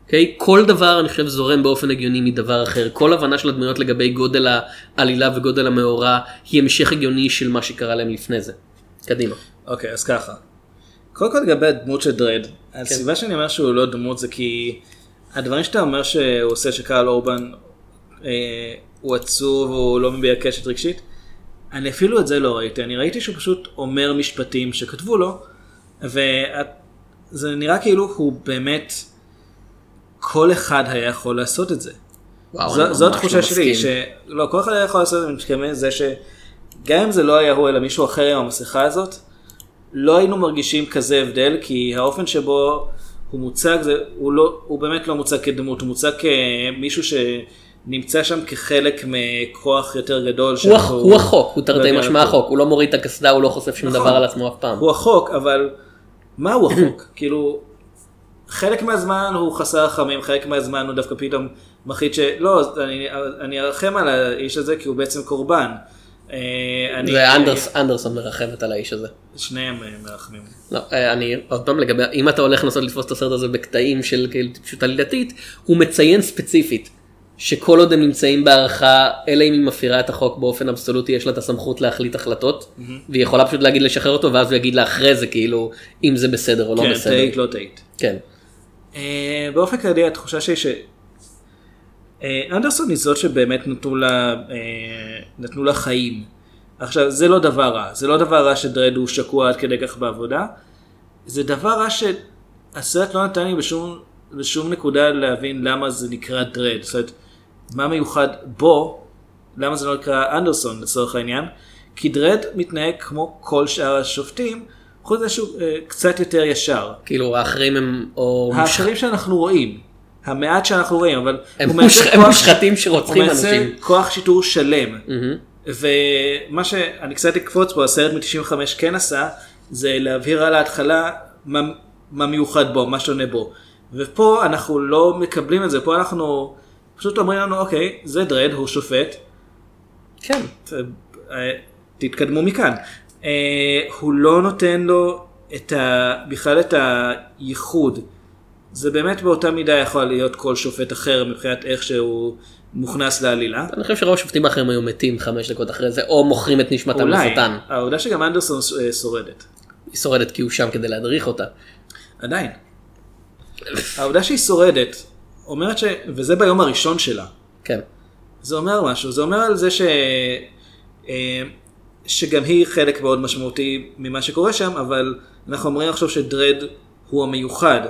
Speaker 2: אוקיי? כל דבר אני חושב זורם באופן הגיוני מדבר אחר. כל הבנה של הדמויות לגבי גודל העלילה וגודל המאורע היא המשך הגיוני של מה שקרה להם לפני זה. קדימה.
Speaker 3: אוקיי, אז ככה. קודם כל לגבי הדמות של דרד,
Speaker 2: כן.
Speaker 3: הסיבה שאני אומר שהוא לא דמות זה כי הדברים שאתה אומר שהוא עושה שקהל אורבן אה, הוא עצוב הוא לא מביע קשת רגשית, אני אפילו את זה לא ראיתי, אני ראיתי שהוא פשוט אומר משפטים שכתבו לו, וזה נראה כאילו הוא באמת, כל אחד היה יכול לעשות את זה.
Speaker 2: וואו,
Speaker 3: זו, זו
Speaker 2: ממש
Speaker 3: התחושה
Speaker 2: לא
Speaker 3: שלי. שלא, כל אחד היה יכול לעשות את זה, אני מתכוון זה שגם אם זה לא היה הוא אלא מישהו אחר עם המסכה הזאת, לא היינו מרגישים כזה הבדל, כי האופן שבו הוא מוצג, זה, הוא, לא, הוא באמת לא מוצג כדמות, הוא מוצג כמישהו שנמצא שם כחלק מכוח יותר גדול.
Speaker 2: הוא, הח- הוא החוק, הוא תרתי משמע החוק, הוא לא מוריד את הקסדה, הוא לא חושף שום
Speaker 3: נכון.
Speaker 2: דבר על עצמו אף פעם.
Speaker 3: הוא החוק, אבל מהו החוק? כאילו, חלק מהזמן הוא חסר רחמים, חלק מהזמן הוא דווקא פתאום מחליט שלא, אני, אני ארחם על האיש הזה כי הוא בעצם קורבן. אה, אני-
Speaker 2: זה אנדרס, אנדרסון מרחמת על האיש הזה.
Speaker 3: שניהם אה, מרחמים.
Speaker 2: לא, אה, אני עוד פעם לגבי, אם אתה הולך לנסות לתפוס את הסרט הזה בקטעים של כאילו טיפשות עלילתית, הוא מציין ספציפית שכל עוד הם נמצאים בהערכה, אלא אם היא מפרה את החוק באופן אבסולוטי, יש לה את הסמכות להחליט החלטות, והיא יכולה פשוט להגיד לשחרר אותו, ואז הוא יגיד לה אחרי זה כאילו, אם זה בסדר או לא
Speaker 3: כן,
Speaker 2: בסדר.
Speaker 3: טעית לא טעית.
Speaker 2: כן.
Speaker 3: אה, באופן כללי התחושה שלי ש... אה, אנדרסון היא זאת שבאמת נתנו לה, אה, נתנו לה חיים. עכשיו זה לא דבר רע, זה לא דבר רע שדרד הוא שקוע עד כדי כך בעבודה, זה דבר רע שהסרט לא נתן לי בשום, בשום נקודה להבין למה זה נקרא דרד, זאת אומרת, מה מיוחד בו, למה זה לא נקרא אנדרסון לצורך העניין, כי דרד מתנהג כמו כל שאר השופטים, חוץ מזה שהוא אה, קצת יותר ישר.
Speaker 2: כאילו האחרים הם, או
Speaker 3: האחרים שאנחנו רואים, המעט שאנחנו רואים, אבל
Speaker 2: הם מוש- הם
Speaker 3: כוח-
Speaker 2: מושחתים שרוצחים
Speaker 3: הוא מייצר
Speaker 2: אנשים.
Speaker 3: כוח שיטור שלם.
Speaker 2: מהמם.
Speaker 3: ומה שאני קצת אקפוץ פה, הסרט מ-95 כן עשה, זה להבהיר על ההתחלה מה, מה מיוחד בו, מה שונה בו. ופה אנחנו לא מקבלים את זה, פה אנחנו פשוט אומרים לנו, אוקיי, זה דרד, הוא שופט,
Speaker 2: כן.
Speaker 3: אה, תתקדמו מכאן. אה, הוא לא נותן לו את ה... בכלל את הייחוד. זה באמת באותה מידה יכול להיות כל שופט אחר מבחינת איך שהוא מוכנס לעלילה.
Speaker 2: אני חושב שרוב השופטים האחרים היו מתים חמש דקות אחרי זה, או מוכרים את נשמתם
Speaker 3: אולי,
Speaker 2: לשטן.
Speaker 3: העובדה שגם אנדרסון אה, שורדת.
Speaker 2: היא שורדת כי הוא שם כדי להדריך אותה.
Speaker 3: עדיין. העובדה שהיא שורדת, אומרת ש... וזה ביום הראשון שלה.
Speaker 2: כן.
Speaker 3: זה אומר משהו, זה אומר על זה ש... אה, שגם היא חלק מאוד משמעותי ממה שקורה שם, אבל אנחנו אומרים עכשיו שדרד הוא המיוחד.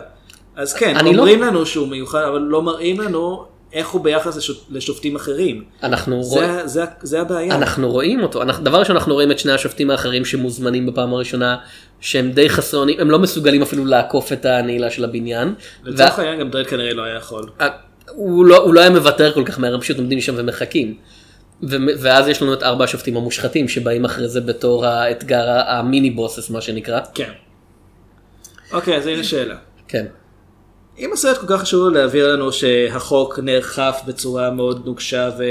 Speaker 3: אז כן,
Speaker 2: לא-
Speaker 3: אומרים לנו שהוא מיוחד, אבל לא מראים לנו איך הוא ביחס לש... לשופטים אחרים.
Speaker 2: אנחנו רואים...
Speaker 3: זה, זה, זה הבעיה.
Speaker 2: אנחנו רואים אותו, אנחנו, דבר ראשון אנחנו רואים את שני השופטים האחרים שמוזמנים בפעם הראשונה, שהם די חסונים, הם לא מסוגלים אפילו לעקוף את הנעילה של הבניין.
Speaker 3: לצורך העניין גם דרד כנראה לא היה יכול.
Speaker 2: וה- הוא לא, הוא לא היה מוותר כל כך מהר, הם פשוט עומדים שם ומחכים. ו- ואז יש לנו את ארבע השופטים המושחתים שבאים אחרי זה בתור האתגר המיני בוסס מה שנקרא.
Speaker 3: כן. אוקיי, אז הנה שאלה.
Speaker 2: כן.
Speaker 3: אם הסרט כל כך חשוב לו להעביר לנו שהחוק נאכף בצורה מאוד נוקשה ו...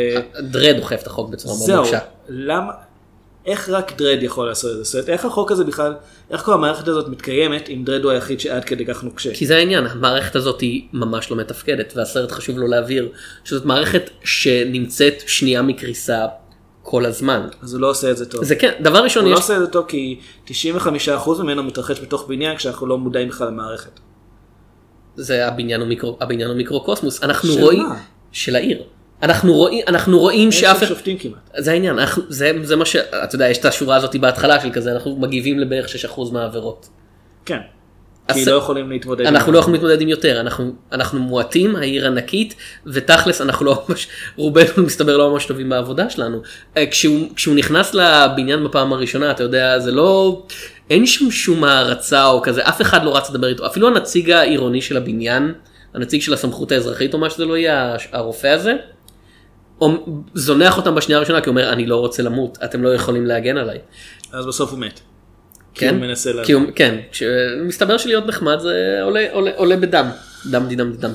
Speaker 2: דרד אוכף את החוק בצורה מאוד
Speaker 3: זהו,
Speaker 2: נוקשה.
Speaker 3: למה, איך רק דרד יכול לעשות את זה? אומרת, איך החוק הזה בכלל, איך כל המערכת הזאת מתקיימת אם דרד הוא היחיד שעד כדי כך נוקשה?
Speaker 2: כי זה העניין, המערכת הזאת היא ממש לא מתפקדת, והסרט חשוב לו להבהיר שזאת מערכת שנמצאת שנייה מקריסה כל הזמן.
Speaker 3: אז הוא לא עושה את זה טוב.
Speaker 2: זה כן, דבר ראשון
Speaker 3: הוא לא
Speaker 2: יש,
Speaker 3: עושה את זה טוב כי 95% ממנו מתרחש בתוך בניין כשאנחנו לא מודעים בכלל למערכת.
Speaker 2: זה הבניין הוא מיקרו, הבניין הוא מיקרוקוסמוס, אנחנו
Speaker 3: של
Speaker 2: רואים,
Speaker 3: מה?
Speaker 2: של העיר. אנחנו רואים, אנחנו רואים
Speaker 3: אין
Speaker 2: שאף אחד,
Speaker 3: שופטים כמעט.
Speaker 2: זה העניין, אנחנו, זה, זה מה ש... אתה יודע, יש את השורה הזאת בהתחלה של כזה, אנחנו מגיבים לבערך 6% מהעבירות.
Speaker 3: כן. כי לא יכולים להתמודד. עם
Speaker 2: אנחנו. לא יכולים להתמודד עם יותר, אנחנו, אנחנו מועטים, העיר ענקית, ותכלס אנחנו לא ממש, רובנו מסתבר לא ממש טובים בעבודה שלנו. אה, כשהוא, כשהוא נכנס לבניין בפעם הראשונה, אתה יודע, זה לא, אין שם שום הערצה או כזה, אף אחד לא רץ לדבר איתו, אפילו הנציג העירוני של הבניין, הנציג של הסמכות האזרחית או מה שזה לא יהיה, הרופא הזה, זונח אותם בשנייה הראשונה כי הוא אומר אני לא רוצה למות אתם לא יכולים להגן עליי.
Speaker 3: אז בסוף הוא מת. כי
Speaker 2: כן?
Speaker 3: הוא מנסה
Speaker 2: כי. הוא, כן, מסתבר שלהיות נחמד זה עולה, עולה, עולה בדם, דם די דם די דם.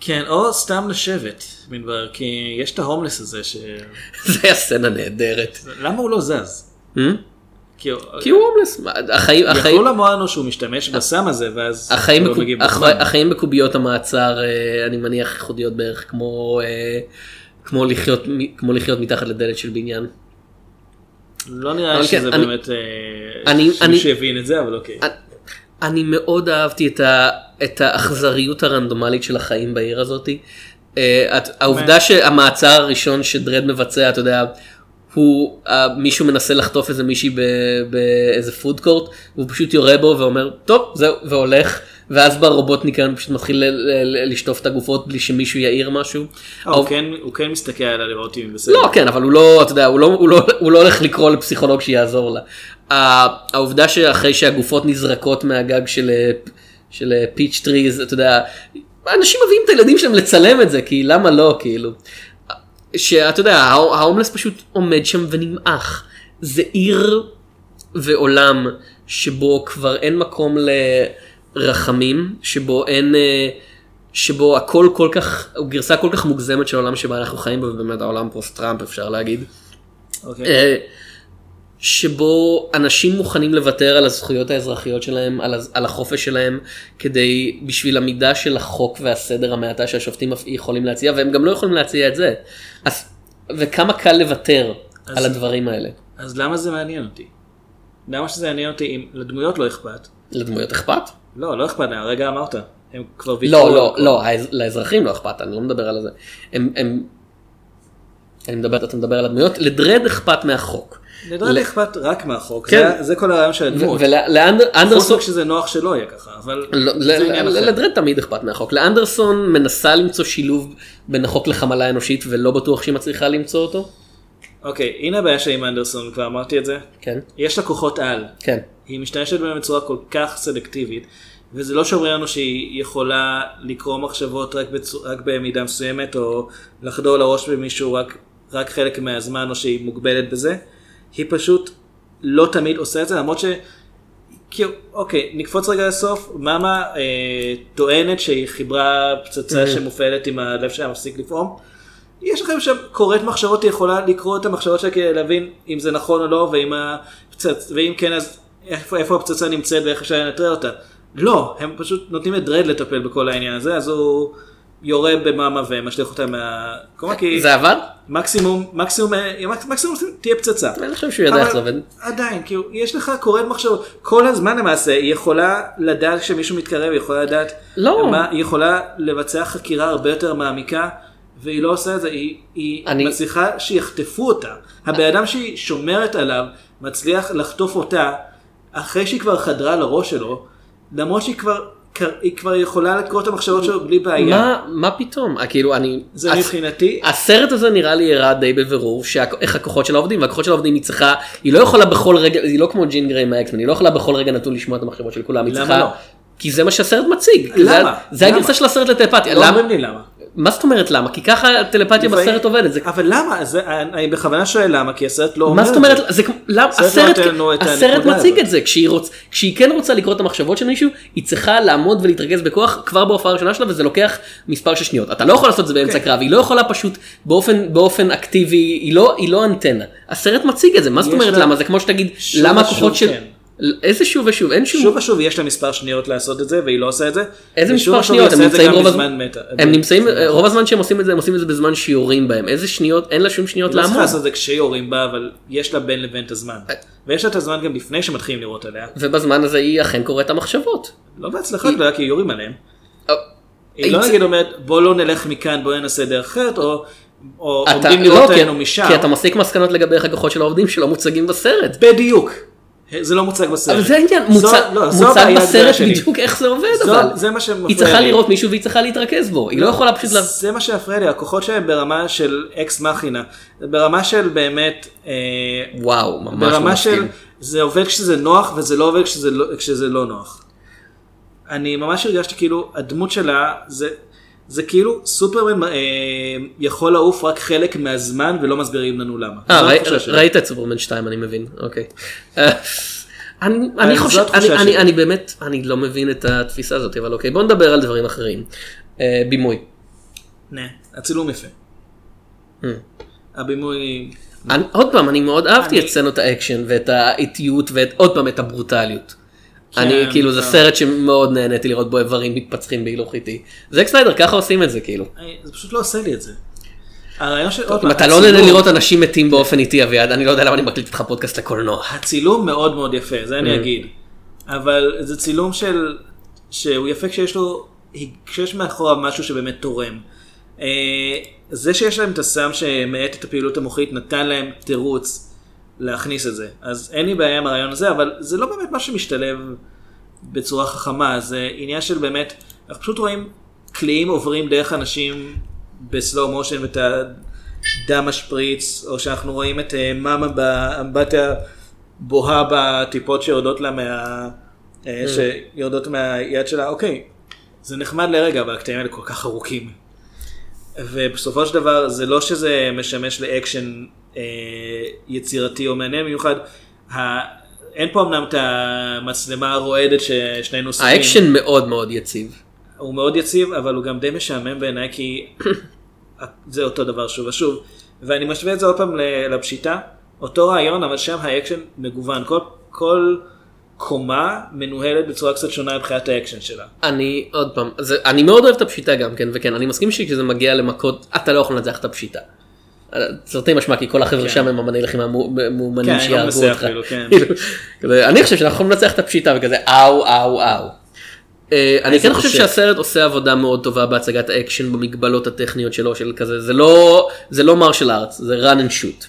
Speaker 3: כן, או סתם לשבת, מתברר, כי יש את ההומלס הזה ש...
Speaker 2: זה היה סצנה נהדרת.
Speaker 3: למה הוא לא זז? כי הוא...
Speaker 2: הומלס, החיים, החיים,
Speaker 3: יכלו לומר לנו שהוא משתמש בסם הזה, ואז
Speaker 2: החיים, בקוב, הח. החיים בקוביות המעצר אה, אני מניח ייחודיות בערך כמו, אה, כמו, לחיות, כמו לחיות מתחת לדלת של בניין.
Speaker 3: לא נראה לי
Speaker 2: כן,
Speaker 3: שזה
Speaker 2: אני-
Speaker 3: באמת... אה,
Speaker 2: אני-
Speaker 3: שמישהו
Speaker 2: אני-
Speaker 3: יבין את זה, אבל אוקיי.
Speaker 2: אני מאוד אהבתי את, ה, את האכזריות הרנדומלית של החיים בעיר הזאתי. אה, את- העובדה שהמעצר הראשון שדרד מבצע, אתה יודע, הוא, אה, מישהו מנסה לחטוף איזה מישהי באיזה פוד קורט, והוא פשוט יורה בו ואומר, טוב, זהו, והולך, ואז בא רובוט ניקיון פשוט מתחיל לשטוף את הגופות בלי שמישהו יעיר משהו.
Speaker 3: אה, הוא כן- הוא כן מסתכל עליה לראות אם בסדר.
Speaker 2: לא, כן, אבל הוא לא, אתה יודע, הוא לא, הוא לא, הוא לא הולך לקרוא לפסיכולוג שיעזור לה. ה- העובדה שאחרי שהגופות נזרקות מהגג של, של פיץ' טריז, אתה יודע, אנשים מביאים את הילדים שלהם לצלם את זה, כי למה לא, כאילו. שאתה יודע, ההו- ההומלס פשוט עומד שם ונמעך. זה עיר ועולם שבו כבר אין מקום לרחמים, שבו אין, אה, שבו הכל כל כך, הוא גרסה כל כך מוגזמת של העולם שבה אנחנו חיים בו, ובאמת העולם פוסט טראמפ אפשר להגיד.
Speaker 3: אוקיי.
Speaker 2: שבו אנשים מוכנים לוותר על הזכויות האזרחיות שלהם, על, הז- על החופש שלהם, כדי, בשביל המידה של החוק והסדר המעטה שהשופטים יכולים להציע, והם גם לא יכולים להציע את זה. אז, וכמה קל לוותר
Speaker 3: אז-
Speaker 2: על הדברים האלה.
Speaker 3: אז למה זה מעניין אותי? למה שזה יעניין אותי אם לדמויות לא אכפת?
Speaker 2: לדמויות אכפת?
Speaker 3: לא, לא אכפת, הרגע אמרת. הם כבר ויתרו.
Speaker 2: לא,
Speaker 3: על
Speaker 2: לא,
Speaker 3: הכל.
Speaker 2: לא, האז- לאזרחים לא אכפת, אני לא מדבר על זה. הם, הם... אני מדבר, אתה מדבר על הדמויות, לדרד אכפת מהחוק.
Speaker 3: לדרד
Speaker 2: ל-
Speaker 3: אכפת רק מהחוק.
Speaker 2: כן.
Speaker 3: זה- זה כל הרעיון של הדמות. חוץ
Speaker 2: ולאנדרסון,
Speaker 3: כשזה נוח שלא יהיה ככה, אבל
Speaker 2: לא,
Speaker 3: זה עניין אחר.
Speaker 2: לדרד תמיד אכפת מהחוק. לאנדרסון מנסה למצוא שילוב בין החוק לחמלה אנושית ולא בטוח שהיא מצליחה למצוא אותו.
Speaker 3: אוקיי, הנה הבעיה שלי עם אנדרסון, כבר אמרתי את זה.
Speaker 2: כן,
Speaker 3: יש לה כוחות על.
Speaker 2: כן.
Speaker 3: היא משתמשת בהם בצורה כל כך סלקטיבית, וזה לא שאומרים לנו שהיא יכולה לקרוא מחשבות רק, בצור, רק במידה מסוימת, או לחדור לראש במישהו רק, רק חלק מהזמן, או שהיא מוגבלת בזה. היא פשוט לא תמיד עושה את זה, למרות ש... כי, אוקיי, נקפוץ רגע לסוף, מאמה אה, טוענת שהיא חיברה פצצה שמופעלת עם הלב שלה מפסיק לפעום. יש לכם שם קוראת מחשבות, היא יכולה לקרוא את המחשבות שלה כדי להבין אם זה נכון או לא, ואם, הפצצ... ואם כן אז איפה, איפה הפצצה נמצאת ואיך אפשר לנטרל אותה. לא, הם פשוט נותנים לדרד לטפל בכל העניין הזה, אז הוא יורה במאמה ומשליך אותה מה... כלומר, כי
Speaker 2: זה עבד?
Speaker 3: מקסימום, מקסימום, אה, מקסימום תהיה פצצה.
Speaker 2: אני חושב שהוא יודע איך זה עובד.
Speaker 3: עדיין, כאילו, יש לך קוראת מחשבות, כל הזמן למעשה, היא יכולה לדעת כשמישהו מתקרב, היא יכולה לדעת,
Speaker 2: לא.
Speaker 3: מה, היא יכולה לבצע חקירה הרבה יותר מעמיקה, והיא לא עושה את זה, היא, היא
Speaker 2: אני-
Speaker 3: מצליחה שיחטפו אותה. הבן אדם שהיא שומרת עליו, מצליח לחטוף אותה, אחרי שהיא כבר חדרה לראש שלו, למרות שהיא כבר, היא כבר יכולה לקרוא את המחשבות שלו בלי בעיה.
Speaker 2: מה, מה פתאום? אה, כאילו אני...
Speaker 3: זה
Speaker 2: הס-
Speaker 3: מבחינתי,
Speaker 2: הסרט הזה נראה לי הראה די בבירור שהכ- איך הכוחות שלה עובדים והכוחות שלה עובדים היא צריכה היא לא יכולה בכל רגע היא לא כמו ג'ין גריי מהאקסמן היא לא יכולה בכל רגע נתון לשמוע את המחשבות של כולם היא
Speaker 3: למה
Speaker 2: צריכה
Speaker 3: לא?
Speaker 2: כי זה מה שהסרט מציג
Speaker 3: למה?
Speaker 2: זה, זה
Speaker 3: למה?
Speaker 2: הגרסה של הסרט לטלפתיה
Speaker 3: לא
Speaker 2: למה
Speaker 3: אומרים לי למה.
Speaker 2: מה זאת אומרת למה כי ככה הטלפתיה בסרט עובדת זה
Speaker 3: אבל למה? זה, אני בכוונה שואל למה, כי הסרט לא אומר
Speaker 2: מה
Speaker 3: את
Speaker 2: זאת אומרת
Speaker 3: זה.
Speaker 2: כמו- למה
Speaker 3: הסרט
Speaker 2: הסרט
Speaker 3: לא
Speaker 2: הסרט מציג. את זה כשהיא רוצ- כשהיא כן רוצה לקרוא את המחשבות של מישהו היא צריכה לעמוד ולהתרכז בכוח כבר בהופעה הראשונה שלה וזה לוקח מספר של שניות אתה לא יכול לעשות את זה באמצע
Speaker 3: כן.
Speaker 2: קרב היא לא יכולה פשוט באופן באופן אקטיבי היא לא היא לא אנטנה הסרט מציג את זה מה זאת אומרת
Speaker 3: לה-
Speaker 2: למה זה כמו שתגיד למה הכוחות של
Speaker 3: כן.
Speaker 2: איזה שוב ושוב אין שום
Speaker 3: שוב ושוב יש לה מספר שניות לעשות את זה והיא לא עושה את זה.
Speaker 2: איזה מספר שניות הם נמצאים רוב הזמן
Speaker 3: מטה.
Speaker 2: הם נמצאים רוב הזמן שהם עושים את זה הם עושים את זה בזמן שיורים בהם איזה שניות אין לה שום שניות
Speaker 3: היא לא צריכה
Speaker 2: לעמוד
Speaker 3: לעשות את זה כשיורים בה אבל יש לה בין לבין את הזמן. ויש לה את הזמן גם לפני שמתחילים לראות עליה.
Speaker 2: ובזמן הזה היא אכן קוראת את המחשבות.
Speaker 3: לא בהצלחה גדולה כי יורים עליהם.
Speaker 2: אה,
Speaker 3: היא לא נגיד אומרת בוא לא נלך מכאן בוא ננסה דרך אחרת או או
Speaker 2: אתה,
Speaker 3: עומדים
Speaker 2: לא,
Speaker 3: לראות
Speaker 2: כי,
Speaker 3: עלינו משם.
Speaker 2: כי אתה מסיק מסקנות לגבי איך הכוחות של העובדים שלא מוצגים בסרט.
Speaker 3: בדיוק. זה לא מוצג בסרט.
Speaker 2: אבל זה העניין, מוצג,
Speaker 3: לא,
Speaker 2: מוצג בסרט. בדיוק איך זה עובד
Speaker 3: זו-
Speaker 2: אבל.
Speaker 3: זה מה שמפריע
Speaker 2: היא צריכה
Speaker 3: לי.
Speaker 2: לראות מישהו והיא צריכה להתרכז בו, היא לא יכולה פשוט ל...
Speaker 3: זה מה שהפריע לי, הכוחות שלהם ברמה של אקס מכינה, ברמה של באמת, אה,
Speaker 2: וואו, ממש לא
Speaker 3: ברמה של
Speaker 2: מסכים.
Speaker 3: זה עובד כשזה נוח וזה לא עובד כשזה לא, כשזה לא נוח. אני ממש הרגשתי כאילו הדמות שלה זה, זה כאילו סופרמן אה, יכול לעוף רק חלק מהזמן ולא מסבירים לנו למה.
Speaker 2: אה, ראי-
Speaker 3: התחושה שלי.
Speaker 2: ראית את סופרמן 2 אני מבין, אוקיי. אה, אני, אני
Speaker 3: זו
Speaker 2: חושב, אני, אני,
Speaker 3: שלי.
Speaker 2: אני באמת, אני לא מבין את התפיסה הזאת, אבל אוקיי, בוא נדבר על דברים אחרים. אה, בימוי.
Speaker 3: נה, הצילום יפה.
Speaker 2: הממ.
Speaker 3: הבימוי,
Speaker 2: אני, עוד פעם, אני מאוד אהבתי
Speaker 3: אני-
Speaker 2: את סצנות האקשן ואת האיטיות ועוד פעם את הברוטליות.
Speaker 3: כן,
Speaker 2: אני כאילו זה
Speaker 3: כן.
Speaker 2: סרט שמאוד נהניתי לראות בו איברים מתפצחים בהילוך איטי. זק סניידר ככה עושים את זה כאילו.
Speaker 3: זה פשוט לא עושה לי את זה.
Speaker 2: אם אתה לא נהנה לראות אנשים מתים באופן איטי אביעד אני לא יודע למה אני מקליט איתך פודקאסט לקולנוע.
Speaker 3: הצילום מאוד מאוד יפה, זה
Speaker 2: Mm.
Speaker 3: אני אגיד. אבל זה צילום של, שהוא יפה כשיש לו, כשיש מאחוריו משהו שבאמת תורם. אה, זה שיש להם את הסם שמאט את הפעילות המוחית נתן להם תירוץ להכניס את זה. אז אין לי בעיה עם הרעיון הזה, אבל זה לא באמת מה שמשתלב בצורה חכמה, זה עניין של באמת, אנחנו פשוט רואים קליעים עוברים דרך אנשים בסלואו מושן ואת הדם משפריץ, או שאנחנו רואים את אה, מאמה באמבטיה בוהה בטיפות שיורדות לה מה... אה, שיורדות מהיד שלה, אוקיי, זה נחמד לרגע, אבל הקטעים האלה כל כך ארוכים. ובסופו של דבר זה לא שזה משמש לאקשן יצירתי או מעניין במיוחד. אין פה אמנם את המצלמה הרועדת ששנינו שונאים.
Speaker 2: האקשן מאוד מאוד יציב.
Speaker 3: הוא מאוד יציב, אבל הוא גם די משעמם בעיניי, כי זה אותו דבר שוב ושוב. ואני משווה את זה עוד פעם לפשיטה, אותו רעיון, אבל שם האקשן מגוון. כל, כל קומה מנוהלת בצורה קצת שונה מבחינת האקשן שלה.
Speaker 2: אני עוד פעם זה, אני מאוד אוהב את הפשיטה גם כן וכן אני מסכים שכשזה מגיע למכות אתה לא יכול לנצח את הפשיטה. תרתי משמע כי כל החבר'ה
Speaker 3: כן.
Speaker 2: שם הם אמני לחימה מאומנים
Speaker 3: כן,
Speaker 2: שיהרגו אותך.
Speaker 3: כן.
Speaker 2: כאילו, אני חושב שאנחנו יכולים לנצח את הפשיטה וכזה אאו אאו אאו. אה, אני כן חושב. שהסרט עושה עבודה מאוד טובה בהצגת האקשן במגבלות הטכניות שלו של כזה זה לא זה לא martial arts זה run and shoot.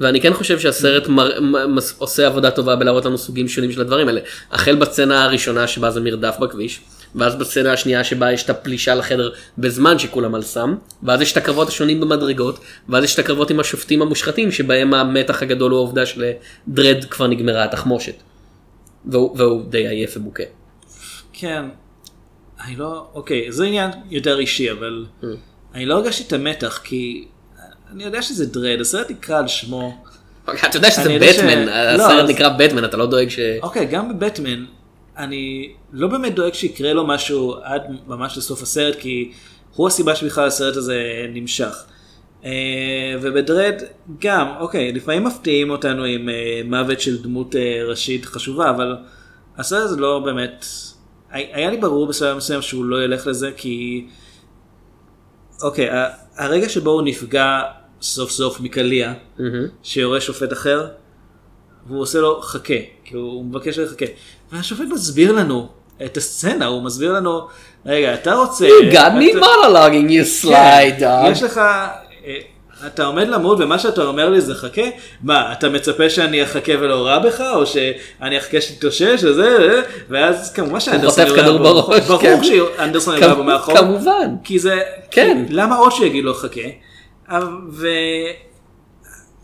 Speaker 2: ואני כן חושב שהסרט מר, מ, מס, עושה עבודה טובה בלהראות לנו סוגים שונים של הדברים האלה. החל בסצנה הראשונה שבה זה מרדף בכביש, ואז בסצנה השנייה שבה יש את הפלישה לחדר בזמן שכולם על סם, ואז יש את הקרבות השונים במדרגות, ואז יש את הקרבות עם השופטים המושחתים שבהם המתח הגדול הוא העובדה שלדרד כבר נגמרה התחמושת. והוא, והוא די עייף ובוקה.
Speaker 3: כן, אני לא, אוקיי, זה עניין יותר אישי, אבל
Speaker 2: Mm.
Speaker 3: אני לא הרגשתי את המתח, כי אני יודע שזה דרד, הסרט נקרא על שמו.
Speaker 2: אתה יודע שזה
Speaker 3: יודע ש-
Speaker 2: בטמן,
Speaker 3: לא,
Speaker 2: הסרט
Speaker 3: אז-
Speaker 2: נקרא בטמן, אתה לא דואג ש...
Speaker 3: אוקיי, גם בבטמן, אני לא באמת דואג שיקרה לו משהו עד ממש לסוף הסרט, כי הוא הסיבה שבכלל הסרט הזה נמשך. אה, ובדרד גם, אוקיי, לפעמים מפתיעים אותנו עם אה, מוות של דמות אה, ראשית חשובה, אבל הסרט הזה לא באמת, הי- היה לי ברור בשלב מסוים שהוא לא ילך לזה, כי אוקיי, הרגע שבו הוא נפגע סוף סוף מקליע, שיורה שופט אחר, והוא עושה לו חכה, כי הוא מבקש לחכה. והשופט מסביר לנו את הסצנה, הוא מסביר לנו, רגע, אתה רוצה...
Speaker 2: You got me monologuing you slide
Speaker 3: כן,
Speaker 2: dog.
Speaker 3: יש לך, אה, אתה עומד למות ומה שאתה אומר לי זה חכה, מה, אתה מצפה שאני אחכה ולא רע בך, או שאני אחכה שתתאושש וזה, אה, ואז כמובן שאנדרסון
Speaker 2: חוטף
Speaker 3: יורה
Speaker 2: כדור
Speaker 3: בו,
Speaker 2: בראש,
Speaker 3: ברור
Speaker 2: כן.
Speaker 3: שאנדרסון יורה בו מאחור,
Speaker 2: כמובן.
Speaker 3: כי זה,
Speaker 2: כן.
Speaker 3: כי, למה עוד שיגיד לו חכה, ו...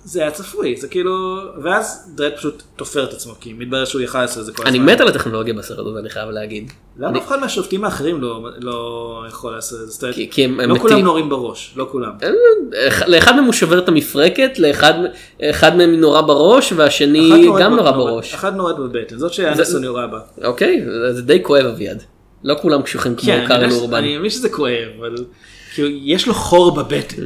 Speaker 3: זה היה צפוי, זה כאילו, ואז דרד פשוט תופר את עצמו, כי מתברר שהוא יכל לעשות את זה כל הזמן.
Speaker 2: אני מת על הטכנולוגיה בסרט הזה אני חייב להגיד.
Speaker 3: למה אף אחד מהשופטים האחרים לא, לא יכול לעשות את זה?
Speaker 2: כי- הם- הם
Speaker 3: לא כולם
Speaker 2: מתים.
Speaker 3: נורים בראש, לא כולם.
Speaker 2: אח- לאחד מהם הוא שובר את המפרקת, לאחד אחד מהם נורא בראש והשני גם
Speaker 3: נורית-
Speaker 2: בראש.
Speaker 3: אחת נורית בבטן, זאת שאנסון יורה בה.
Speaker 2: אוקיי, זה די כואב אביעד. לא כולם קשוחים כמו
Speaker 3: כן,
Speaker 2: קארל אורבן.
Speaker 3: אני מבין שזה כואב, אבל כאילו, יש לו חור בבטן.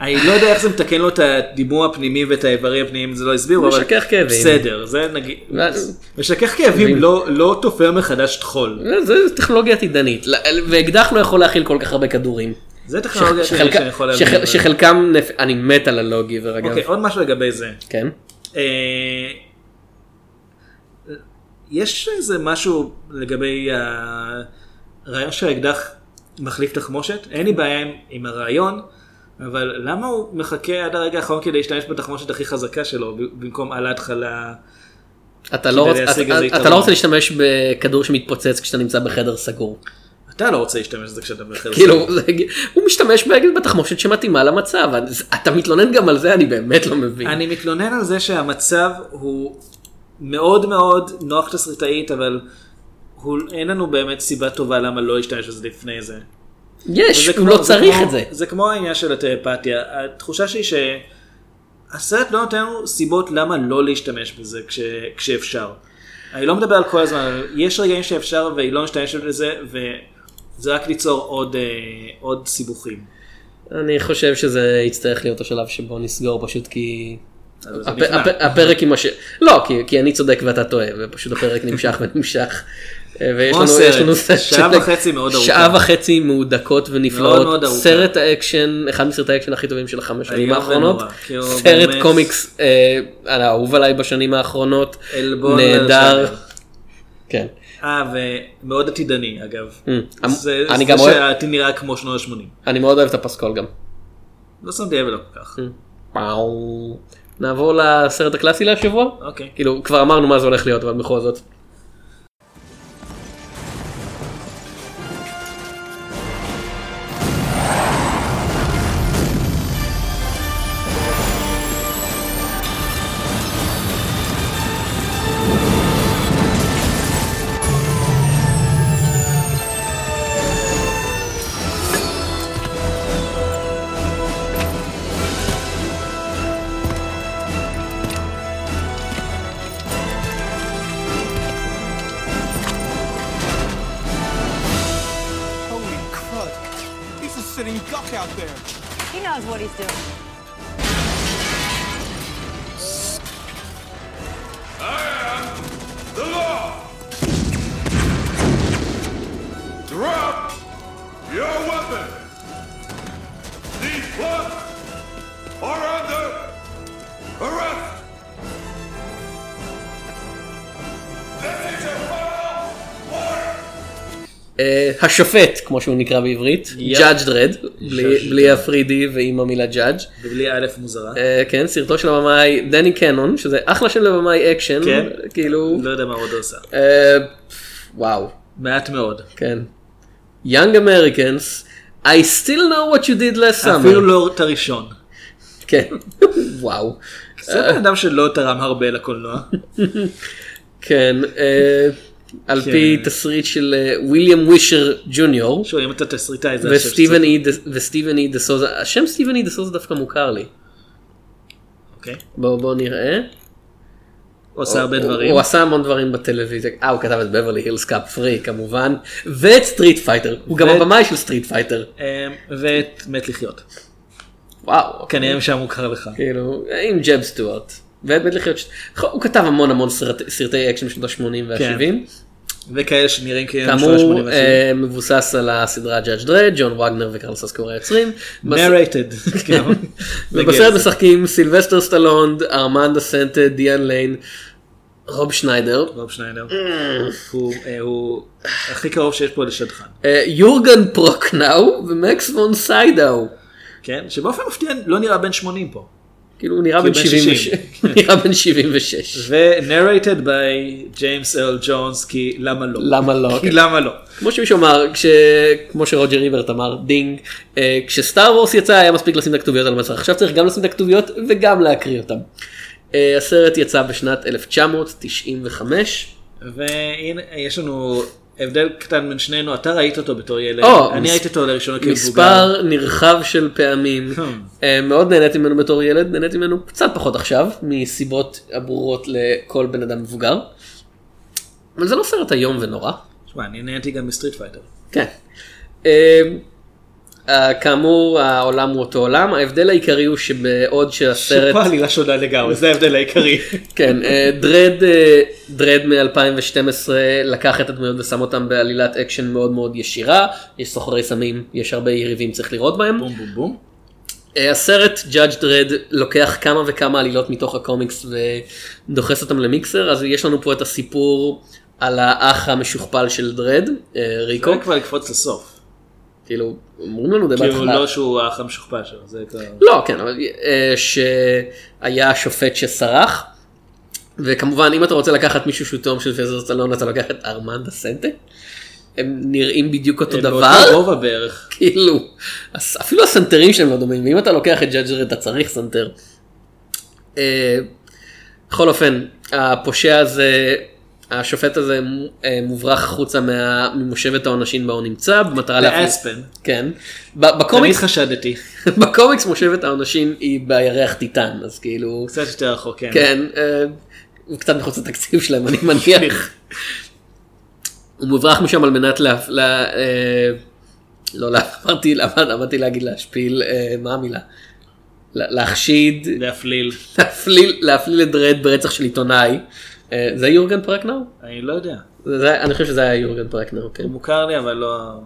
Speaker 3: אני לא יודע איך זה מתקן לו את הדימום הפנימי ואת האיברים הפנימיים, זה לא הסבירו, אבל
Speaker 2: משכך כאבים.
Speaker 3: בסדר, זה נגיד, משכך כאבים לא- לא תופר מחדש טחול.
Speaker 2: זה טכנולוגיה עתידנית, ואקדח לא יכול להכיל כל כך הרבה כדורים.
Speaker 3: זה טכנולוגיה שאני יכול להבין.
Speaker 2: שחלקם, אני מת על הלוגיבר אגב.
Speaker 3: אוקיי, עוד משהו לגבי זה.
Speaker 2: כן.
Speaker 3: אה, יש איזה משהו לגבי הרעיון שהאקדח מחליף תחמושת? אין לי בעיה עם הרעיון, אבל למה הוא מחכה עד הרגע האחרון כדי להשתמש בתחמושת הכי חזקה שלו, במקום על ההתחלה?
Speaker 2: אתה לא
Speaker 3: להשיג
Speaker 2: אתה- אתה. לא רוצה להשתמש בכדור שמתפוצץ כשאתה נמצא בחדר סגור.
Speaker 3: אתה לא רוצה להשתמש בזה כשאתה בחדר
Speaker 2: כאילו, זה- הוא משתמש בתחמושת שמתאימה למצב. אתה מתלונן גם על זה, אני באמת לא מבין.
Speaker 3: אני מתלונן על זה שהמצב הוא מאוד מאוד נוח תסריטאית, אבל הוא, אין לנו באמת סיבה טובה למה לא להשתמש בזה לפני זה.
Speaker 2: יש, הוא
Speaker 3: כמו-
Speaker 2: לא צריך
Speaker 3: כמו-
Speaker 2: את זה.
Speaker 3: זה כמו העניין של הטלפתיה, התחושה שלי שהסרט לא נותן לנו סיבות למה לא להשתמש בזה כש, כשאפשר. אני לא מדבר על כל הזמן, אבל יש רגעים שאפשר והיא לא משתמשת בזה, וזה רק ליצור עוד, אה, עוד סיבוכים.
Speaker 2: אני חושב שזה יצטרך להיות השלב שבו נסגור פשוט כי... הפ-. הפ- הפרק עם הש... לא, כי, כי אני צודק ואתה טועה, ופשוט הפרק נמשך ונמשך. ויש לנו,
Speaker 3: סרט,
Speaker 2: לנו סרט
Speaker 3: שעה
Speaker 2: של-
Speaker 3: וחצי מאוד ארוכה.
Speaker 2: שעה וחצי מהודקות ונפלאות,
Speaker 3: מאוד מאוד ארוכה.
Speaker 2: סרט האקשן, אחד מסרטי האקשן הכי טובים של החמש שנים האחרונות,
Speaker 3: ונורא,
Speaker 2: סרט
Speaker 3: באמת.
Speaker 2: קומיקס אה, האהוב עליי בשנים האחרונות,
Speaker 3: עלבון
Speaker 2: נהדר. כן.
Speaker 3: אה, ומאוד עתידני אגב.
Speaker 2: אמ,
Speaker 3: זה
Speaker 2: אני
Speaker 3: זה
Speaker 2: גם אוהב-
Speaker 3: שהעתיד נראה כמו שנות ה-80.
Speaker 2: אני מאוד אוהב את הפסקול גם.
Speaker 3: לא שמתי לב אליו כל כך.
Speaker 2: פאו. נעבור לסרט הקלאסי להשבוע?
Speaker 3: אוקיי.
Speaker 2: כאילו כבר אמרנו מה זה הולך להיות אבל בכל זאת. השופט כמו שהוא נקרא בעברית. Judge Dredd, בלי- ה-3D ועם המילה Judge.
Speaker 3: ובלי א' מוזרה.
Speaker 2: אה, כן, סרטו של הבמאי דני קנון, שזה אחלה של הבמאי אקשן,
Speaker 3: כן.
Speaker 2: כאילו,
Speaker 3: לא יודע מה עוד הוא עושה.
Speaker 2: אה, וואו,
Speaker 3: מעט מאוד.
Speaker 2: כן. Young Americans, I still know what you did last summer.
Speaker 3: אפילו לא את הראשון.
Speaker 2: כן, וואו.
Speaker 3: זה בן אדם שלא תרם הרבה לקולנוע.
Speaker 2: כן, אף על פי
Speaker 3: כן.
Speaker 2: תסריט של אה, ויליאם ווישר ג'וניור.
Speaker 3: שוב, אם אתה תסריטאי זה...
Speaker 2: וסטיבן אי דה- סוזה, השם סטיבן אי דה סוזה דווקא מוכר לי.
Speaker 3: אוקיי.
Speaker 2: בואו בוא נראה.
Speaker 3: הוא עושה הרבה דברים.
Speaker 2: הוא עשה המון דברים בטלוויזיה. אה, הוא כתב את Beverly Hills Cop Three כמובן. ואת Street Fighter. הוא גם הבמאי של Street Fighter.
Speaker 3: אמ, ואת מת לחיות.
Speaker 2: וואו.
Speaker 3: כנראה שם מוכר לך.
Speaker 2: כאילו, עם ג'ב סטוארט. בית לחיות. ש- הוא כתב המון המון סרט- סרטי אקשן בשנות ה-80
Speaker 3: כן.
Speaker 2: וה-70.
Speaker 3: וכאלה שנראים כאילו
Speaker 2: כאמור אה, מבוסס על הסדרה Judge Dredd, ג'ון וגנר וקרלס אסקור היוצרים.
Speaker 3: narrated. כאילו.
Speaker 2: ובסרט משחקים סילבסטר סטלונד, ארמנדה סנטה, דיאן ליין, רוב שניידר,
Speaker 3: רוב שניידר. הוא, הוא הכי קרוב שיש פה לשדכן.
Speaker 2: אה, יורגן פרוקנאו ומקס וון סיידאו.
Speaker 3: כן? שבאופן מפתיע לא נראה בן 80 פה.
Speaker 2: כאילו הוא נראה בן
Speaker 3: בן
Speaker 2: 76.
Speaker 3: 60.
Speaker 2: נראה בן 76.
Speaker 3: ו-narrated by ג'יימס ארל ג'ונס כי למה לא?
Speaker 2: למה לא?
Speaker 3: כי למה לא?
Speaker 2: כמו שמישהו אמר. כמו שרוג'ר איברט אמר, דינג, אה, כש Star Wars יצא היה מספיק לשים את הכתוביות על המסך, עכשיו צריך גם לשים את הכתוביות וגם להקריא אותם. אה, הסרט יצא בשנת 1995.
Speaker 3: והנה יש לנו הבדל קטן בין שנינו אתה ראית אותו בתור ילד
Speaker 2: או,
Speaker 3: אני
Speaker 2: מס-
Speaker 3: ראיתי אותו לראשונה כמבוגר.
Speaker 2: מספר נרחב של פעמים,
Speaker 3: Hmm.
Speaker 2: אה, מאוד נהניתי ממנו בתור ילד, נהניתי ממנו קצת פחות עכשיו, מסיבות הברורות לכל בן אדם מבוגר. אבל זה לא סרט איום ונורא.
Speaker 3: תשמע, אני נהניתי גם מ Street Fighter.
Speaker 2: כן. אה, כאמור העולם הוא אותו עולם, ההבדל העיקרי הוא שבעוד שהסרט,
Speaker 3: שפה עלילה שונה לגמרי זה ההבדל העיקרי.
Speaker 2: כן, אה, דרד, אה, דרד מ-2012 לקח את הדמויות ושם אותם בעלילת אקשן מאוד מאוד ישירה, יש סוחרי סמים, יש הרבה יריבים צריך לראות בהם.
Speaker 3: בום בום בום.
Speaker 2: אה, הסרט Judge Dredd לוקח כמה וכמה עלילות מתוך הקומיקס ודוחס אותם למיקסר, אז יש לנו פה את הסיפור על האח המשוכפל של דרד, ריקו,
Speaker 3: זה כבר לקפוץ לסוף.
Speaker 2: כאילו, אומרים לנו את זה
Speaker 3: כאילו
Speaker 2: בהתחלה.
Speaker 3: לא שהוא האח המשוכפל שלו. זה כבר...
Speaker 2: לא, כן, אבל אה, שהיה שופט שסרח, וכמובן אם אתה רוצה לקחת מישהו שהוא תאום של פזר סטלון אתה לוקח את ארמנדה סנטה. הם נראים בדיוק אותו דבר,
Speaker 3: באותו גובה בערך.
Speaker 2: כאילו, אפילו הסנטרים שלהם לא דומים, ואם אתה לוקח את ג'אג'ר אתה צריך סנטר. אה, בכל אופן, הפושע הזה, השופט הזה אה, מוברח החוצה ממושבת העונשין בה הוא נמצא, במטרה להפעיל...
Speaker 3: באספן.
Speaker 2: כן. ב-
Speaker 3: תמיד
Speaker 2: בקומיקס
Speaker 3: חשדתי.
Speaker 2: בקומיקס מושבת העונשים היא בירח טיטן אז כאילו
Speaker 3: קצת יותר רחוק כן.
Speaker 2: כן אה, הוא קצת מחוץ לתקציב שלהם אני מניח. הוא מוברח משם על מנת לה... לה אה, לא אמרתי אמרתי- להגיד להשפיל מה המילה. לה- להחשיד
Speaker 3: להפליל.
Speaker 2: להפליל להפליל את דרד ברצח של עיתונאי. אה, זה יורגן פרקנאו?
Speaker 3: אני לא יודע.
Speaker 2: זה- אני חושב שזה היה יורגן פרקנאו. כן.
Speaker 3: הוא מוכר לי אבל לא...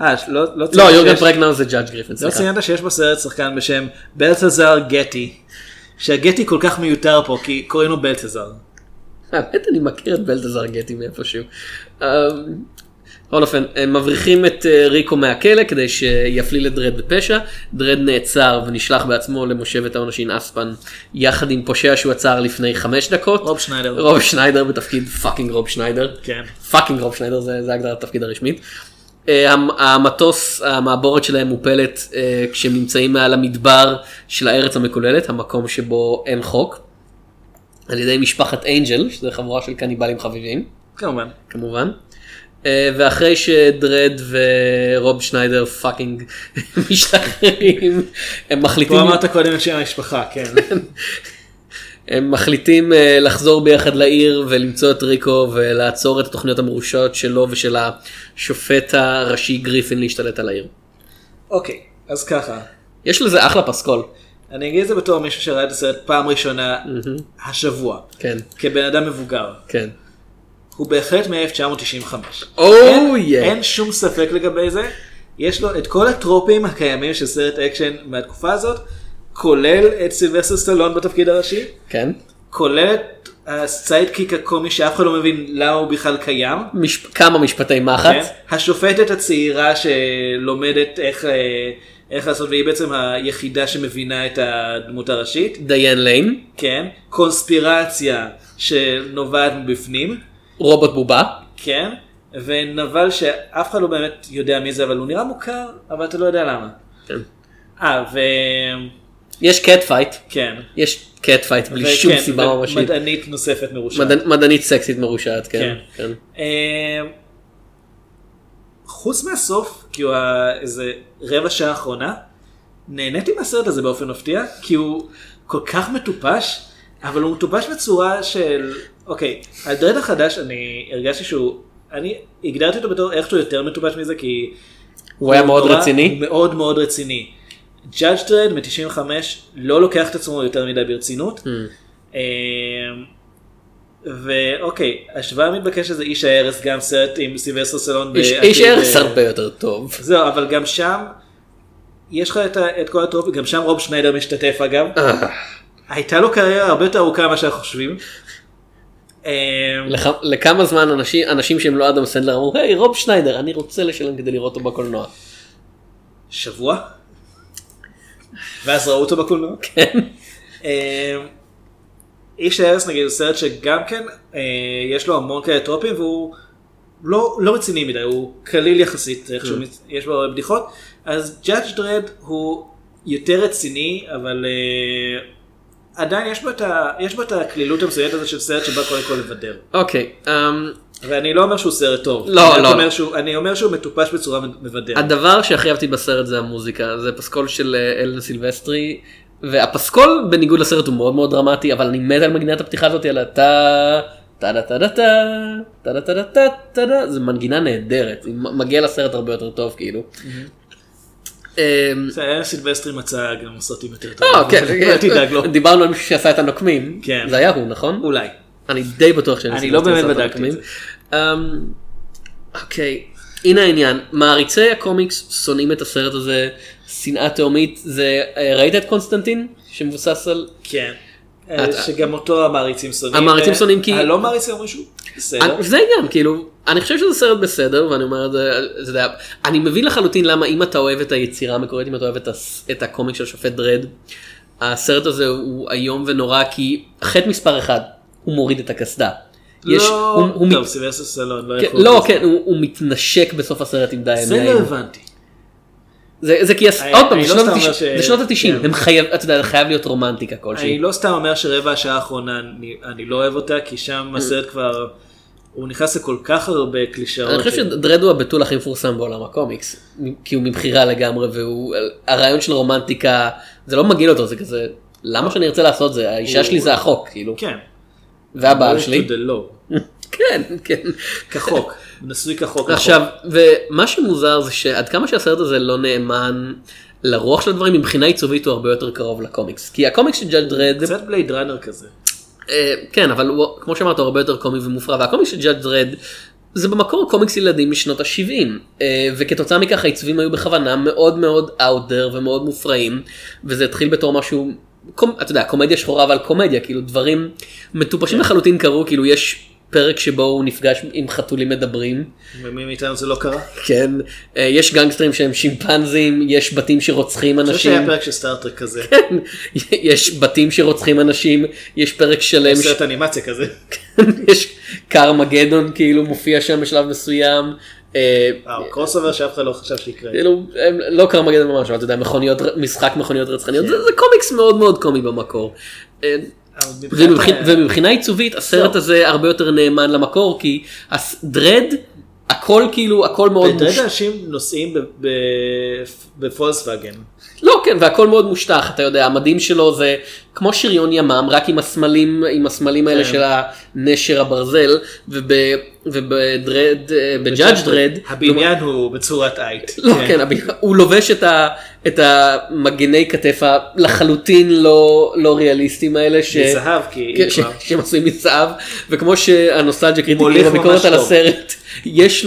Speaker 3: אה, ש- לא לא
Speaker 2: לא יורגן
Speaker 3: שיש-
Speaker 2: פרקנאו זה ג'אדג' גריפין.
Speaker 3: לא
Speaker 2: סליחה.
Speaker 3: ציינת שיש בסרט שחקן בשם בלטזר גטי. שהגטי כל כך מיותר פה כי קוראים לו בלטזר.
Speaker 2: האמת אני מכיר את בלטזר גטי מאיפשהו. בכל אופן, הם מבריחים את אה, ריקו מהכלא כדי שיפליל את דרד בפשע. דרד נעצר ונשלח בעצמו למושבת העונשין אספן יחד עם פושע שהוא עצר לפני חמש דקות.
Speaker 3: רוב שניידר.
Speaker 2: רוב שניידר בתפקיד fucking רוב שניידר.
Speaker 3: כן.
Speaker 2: fucking רוב שניידר זה, זה הגדרת התפקיד הרשמית. אה, המ- המטוס, המעבורת שלהם מופלת אה, כשהם נמצאים מעל המדבר של הארץ המקוללת, המקום שבו אין חוק. על ידי משפחת אנג'ל, שזה חבורה של קניבלים חביבים,
Speaker 3: כמובן.
Speaker 2: כמובן. אה, ואחרי שדרד ורוב שניידר fucking משתחררים, הם מחליטים,
Speaker 3: פה אמרת קודם את שם המשפחה כן.
Speaker 2: הם מחליטים אה, לחזור ביחד לעיר ולמצוא את ריקו ולעצור את התוכניות המרושעות שלו ושל השופט הראשי גריפין להשתלט על העיר.
Speaker 3: אוקיי אז ככה.
Speaker 2: יש לזה אחלה פסקול.
Speaker 3: אני אגיד את זה בתור מישהו שראה את הסרט פעם ראשונה השבוע.
Speaker 2: כן,
Speaker 3: כבן אדם מבוגר.
Speaker 2: כן.
Speaker 3: הוא בהחלט מ-1995.
Speaker 2: או
Speaker 3: אין,
Speaker 2: יא.
Speaker 3: אין שום ספק לגבי זה. יש לו את כל הטרופים הקיימים של סרט אקשן מהתקופה הזאת, כולל את סילבסטר סטלון בתפקיד הראשי,
Speaker 2: כן.
Speaker 3: כולל את ה sidekick הקומי שאף אחד לא מבין למה הוא בכלל קיים.
Speaker 2: מש... כמה משפטי מחץ.
Speaker 3: כן? השופטת הצעירה שלומדת איך, אה, איך לעשות, והיא בעצם היחידה שמבינה את הדמות הראשית.
Speaker 2: דיאן ליין,
Speaker 3: כן? קונספירציה שנובעת מבפנים.
Speaker 2: רובוט בובה.
Speaker 3: כן? ונבל שאף אחד לא באמת יודע מי זה, אבל הוא נראה מוכר, אבל אתה לא יודע למה.
Speaker 2: כן.
Speaker 3: אה, ו...
Speaker 2: יש cat fight.
Speaker 3: כן.
Speaker 2: יש cat fight בלי שום סיבה ממשית.
Speaker 3: ומדענית נוספת מרושעת.
Speaker 2: מדענ- מדענית סקסית מרושעת, כן.
Speaker 3: כן.
Speaker 2: כן.
Speaker 3: אה, חוץ מהסוף, ה- איזה רבע שעה אחרונה, נהניתי מהסרט הזה באופן מפתיע, כי הוא כל כך מטופש, אבל הוא מטופש בצורה של, אוקיי, על דרד החדש אני הרגשתי שהוא, אני הגדרתי אותו בתור איכשהו יותר מטופש מזה, כי
Speaker 2: הוא היה מאוד רציני.
Speaker 3: הוא מאוד מאוד רציני. Judge Dredd מ-95 לא לוקח את עצמו יותר מדי ברצינות.
Speaker 2: Hmm.
Speaker 3: אה, ואוקיי, השוואה המתבקשת זה איש ההרס, גם סרט עם סילבסטר סטלון.
Speaker 2: איש- איש ההרס
Speaker 3: אה,
Speaker 2: הרבה יותר טוב.
Speaker 3: זהו, אבל גם שם, יש לך את כל הטרופים, גם שם רוב שניידר משתתף אגב.
Speaker 2: אה.
Speaker 3: הייתה לו קריירה הרבה יותר ארוכה ממה שאנחנו חושבים.
Speaker 2: לכ- לכמה זמן אנשים אנשים שהם לא אדם סנדלר אמרו היי רוב שניידר אני רוצה לשלם כדי לראות אותו בקולנוע.
Speaker 3: שבוע? ואז ראו אותו בקולנוע?
Speaker 2: כן.
Speaker 3: אה, איש ההרס נגיד הוא סרט שגם כן אה, יש לו המון כאלה טרופים והוא לא, לא רציני מדי, הוא קליל יחסית, איכשהו מת- יש בו הרבה בדיחות, אז Judge Dredd הוא יותר רציני אבל אה, עדיין יש בו, את הקלילות המסוימת הזאת של סרט שבא קודם כל לבדר.
Speaker 2: אוקיי. אמ,
Speaker 3: ואני לא אומר שהוא סרט טוב,
Speaker 2: לא, לא.
Speaker 3: אומר שהוא, אני אומר שהוא מטופש בצורה מבדרת.
Speaker 2: הדבר שהכי אהבתי בסרט זה המוזיקה זה פסקול של אה, אלן סילבסטרי והפסקול בניגוד לסרט הוא מאוד מאוד דרמטי אבל אני מת על מנגינת הפתיחה הזאת על הטה טה דה טה דה טה טה דה טה דה טה טה דה זה מנגינה נהדרת היא מגיע לסרט הרבה יותר טוב כאילו. אמ,
Speaker 3: בסדר, אלן סילבסטרי מצא גם סרטים יותר טובים,
Speaker 2: כן,
Speaker 3: אל תדאג לו.
Speaker 2: דיברנו על מישהו שעשה את הנוקמים
Speaker 3: כן.
Speaker 2: זה היה הוא נכון?
Speaker 3: אולי.
Speaker 2: אני די בטוח שאני
Speaker 3: אני לא באמת בדקתי את
Speaker 2: הנוקמים. אמ, אוקיי, הנה העניין, מעריצי הקומיקס שונאים את הסרט הזה, שנאה תהומית, זה, אה, ראית את קונסטנטין? שמבוסס על...
Speaker 3: כן.
Speaker 2: אתה-
Speaker 3: שגם אותו המעריצים שונאים.
Speaker 2: המעריצים
Speaker 3: אה,
Speaker 2: שונאים כי-
Speaker 3: הלא מעריצים אומרים שהוא בסדר.
Speaker 2: אני- זה העניין, כאילו, אני חושב שזה סרט בסדר, ואני אומר את זה, אתה יודע, אני מבין לחלוטין למה אם אתה אוהב את היצירה המקורית, אם אתה אוהב את, הקומיק של שופט דרד, הסרט הזה הוא איום ונורא, כי חטא מספר אחד, הוא מוריד את הקסדה. יש,
Speaker 3: לא,
Speaker 2: הוא, הוא
Speaker 3: טוב,
Speaker 2: מת-
Speaker 3: סילבסטר סלון לא
Speaker 2: כן,
Speaker 3: יכול...
Speaker 2: לא. כן, הוא, הוא מתנשק בסוף הסרט עם די
Speaker 3: זה לא הבנתי.
Speaker 2: זה, זה כי, עוד פעם, זה
Speaker 3: לא
Speaker 2: שנות
Speaker 3: סתם
Speaker 2: ה-90,
Speaker 3: אומר ש-
Speaker 2: זה שנות ה-90,
Speaker 3: כן.
Speaker 2: הם חייב, אתה יודע, חייב להיות רומנטיקה כלשהי.
Speaker 3: אני לא סתם אומר שרבע השעה האחרונה אני- אני לא אוהב אותה, כי שם הסרט כבר... הוא נכנס לכל כך הרבה קלישאות.
Speaker 2: אני חושב שדרד הוא הבתול הכי מפורסם בעולם הקומיקס, כי הוא מבחירה לגמרי, והוא, הרעיון של רומנטיקה, זה לא מגעיל אותו, זה כזה, למה שאני ארצה לעשות זה, האישה
Speaker 3: הוא-
Speaker 2: שלי זה החוק, כאילו,
Speaker 3: כן.
Speaker 2: והבעל שלי. כן, כן.
Speaker 3: כחוק. נשוי כחוק.
Speaker 2: עכשיו, ומה שמוזר זה שעד כמה שהסרט הזה לא נאמן לרוח של הדברים, מבחינה עיצובית הוא הרבה יותר קרוב לקומיקס, כי הקומיקס של Judge Dredd,
Speaker 3: קצת Blade Runner כזה.
Speaker 2: אה, כן, אבל הוא, כמו שאמרת, הוא הרבה יותר קומי ומופרע, והקומיקס של Judge Dredd זה במקור קומיקס ילדים משנות ה-70, וכתוצאה מכך העיצובים היו בכוונה מאוד מאוד out there ומאוד מופרעים, וזה התחיל בתור משהו, קומ, אתה יודע, קומדיה שחורה אבל קומדיה, כאילו דברים מטופשים לחלוטין קרו, כאילו יש פרק שבו הוא נפגש עם חתולים מדברים,
Speaker 3: ומי מאיתנו זה לא קרה?
Speaker 2: כן, אה, יש גנגסטרים שהם שימפנזים, יש בתים שרוצחים
Speaker 3: אני חושב
Speaker 2: אנשים,
Speaker 3: שהיה פרק של סטארטרק כזה.
Speaker 2: יש בתים שרוצחים אנשים, יש פרק שלם
Speaker 3: סרט אנימציה כזה.
Speaker 2: יש Carmageddon כאילו מופיע שם בשלב מסוים. אה,
Speaker 3: crossover שאף אחד לא חשב שיקרה.
Speaker 2: כאילו לא Carmageddon ממש אבל אתה יודע מכוניות משחק מכוניות רצחניות זה, זה קומיקס מאוד מאוד קומי במקור. ומבחינה, עיצובית הסרט
Speaker 3: זהו.
Speaker 2: הזה הרבה יותר נאמן למקור כי דרד הכל כאילו הכל מאוד
Speaker 3: בדרד
Speaker 2: מוש...
Speaker 3: אנשים נוסעים ב- ב- בפולקסווגן.
Speaker 2: לא כן והכל מאוד מושטח אתה יודע המדים שלו זה כמו שריון ימ"מ רק עם הסמלים עם הסמלים האלה
Speaker 3: כן.
Speaker 2: של הנשר הברזל וב, ובדרד אה, בג'אדג' דרד
Speaker 3: הבניין הוא בצורת אייט.
Speaker 2: לא, כן, הב- הוא לובש את, המגני כתף הלחלוטין לא, לא ריאליסטיים האלה.
Speaker 3: מזהב, כי
Speaker 2: כן, שהם עשויים מזהב, וכמו שהנוסטלג'ה קריטיקי
Speaker 3: מוליך
Speaker 2: בביקורת על
Speaker 3: טוב.
Speaker 2: הסרט, יש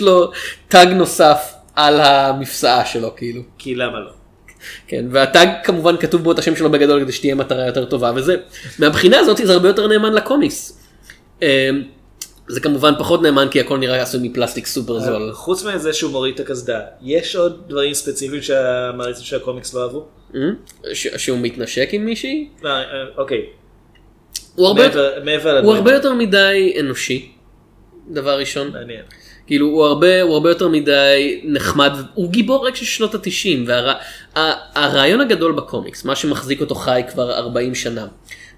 Speaker 2: לו, טאג נוסף על המפסעה שלו, כאילו.
Speaker 3: כי למה לא?
Speaker 2: כן, והטאג כמובן כתוב בו את השם שלו בגדול כדי שתהיה מטרה יותר טובה, וזה, מהבחינה הזאת זה הרבה יותר נאמן לקומיקס. אה, זה כמובן פחות נאמן כי הכל נראה עשוי מפלסטיק סופר זול.
Speaker 3: חוץ מזה שהוא מוריד את הקסדה, יש עוד דברים ספציפיים שהמעריצים של הקומיקס לא אהבו?
Speaker 2: אה? ש- שהוא מתנשק עם מישהי?
Speaker 3: אה, אה, אוקיי.
Speaker 2: הוא. הרבה יותר מדי אנושי, דבר ראשון.
Speaker 3: מעניין.
Speaker 2: כאילו הוא הרבה, הוא הרבה יותר מדי נחמד, הוא גיבור רק של שנות התשעים, והרעיון הגדול בקומיקס, מה שמחזיק אותו חי כבר 40 שנה,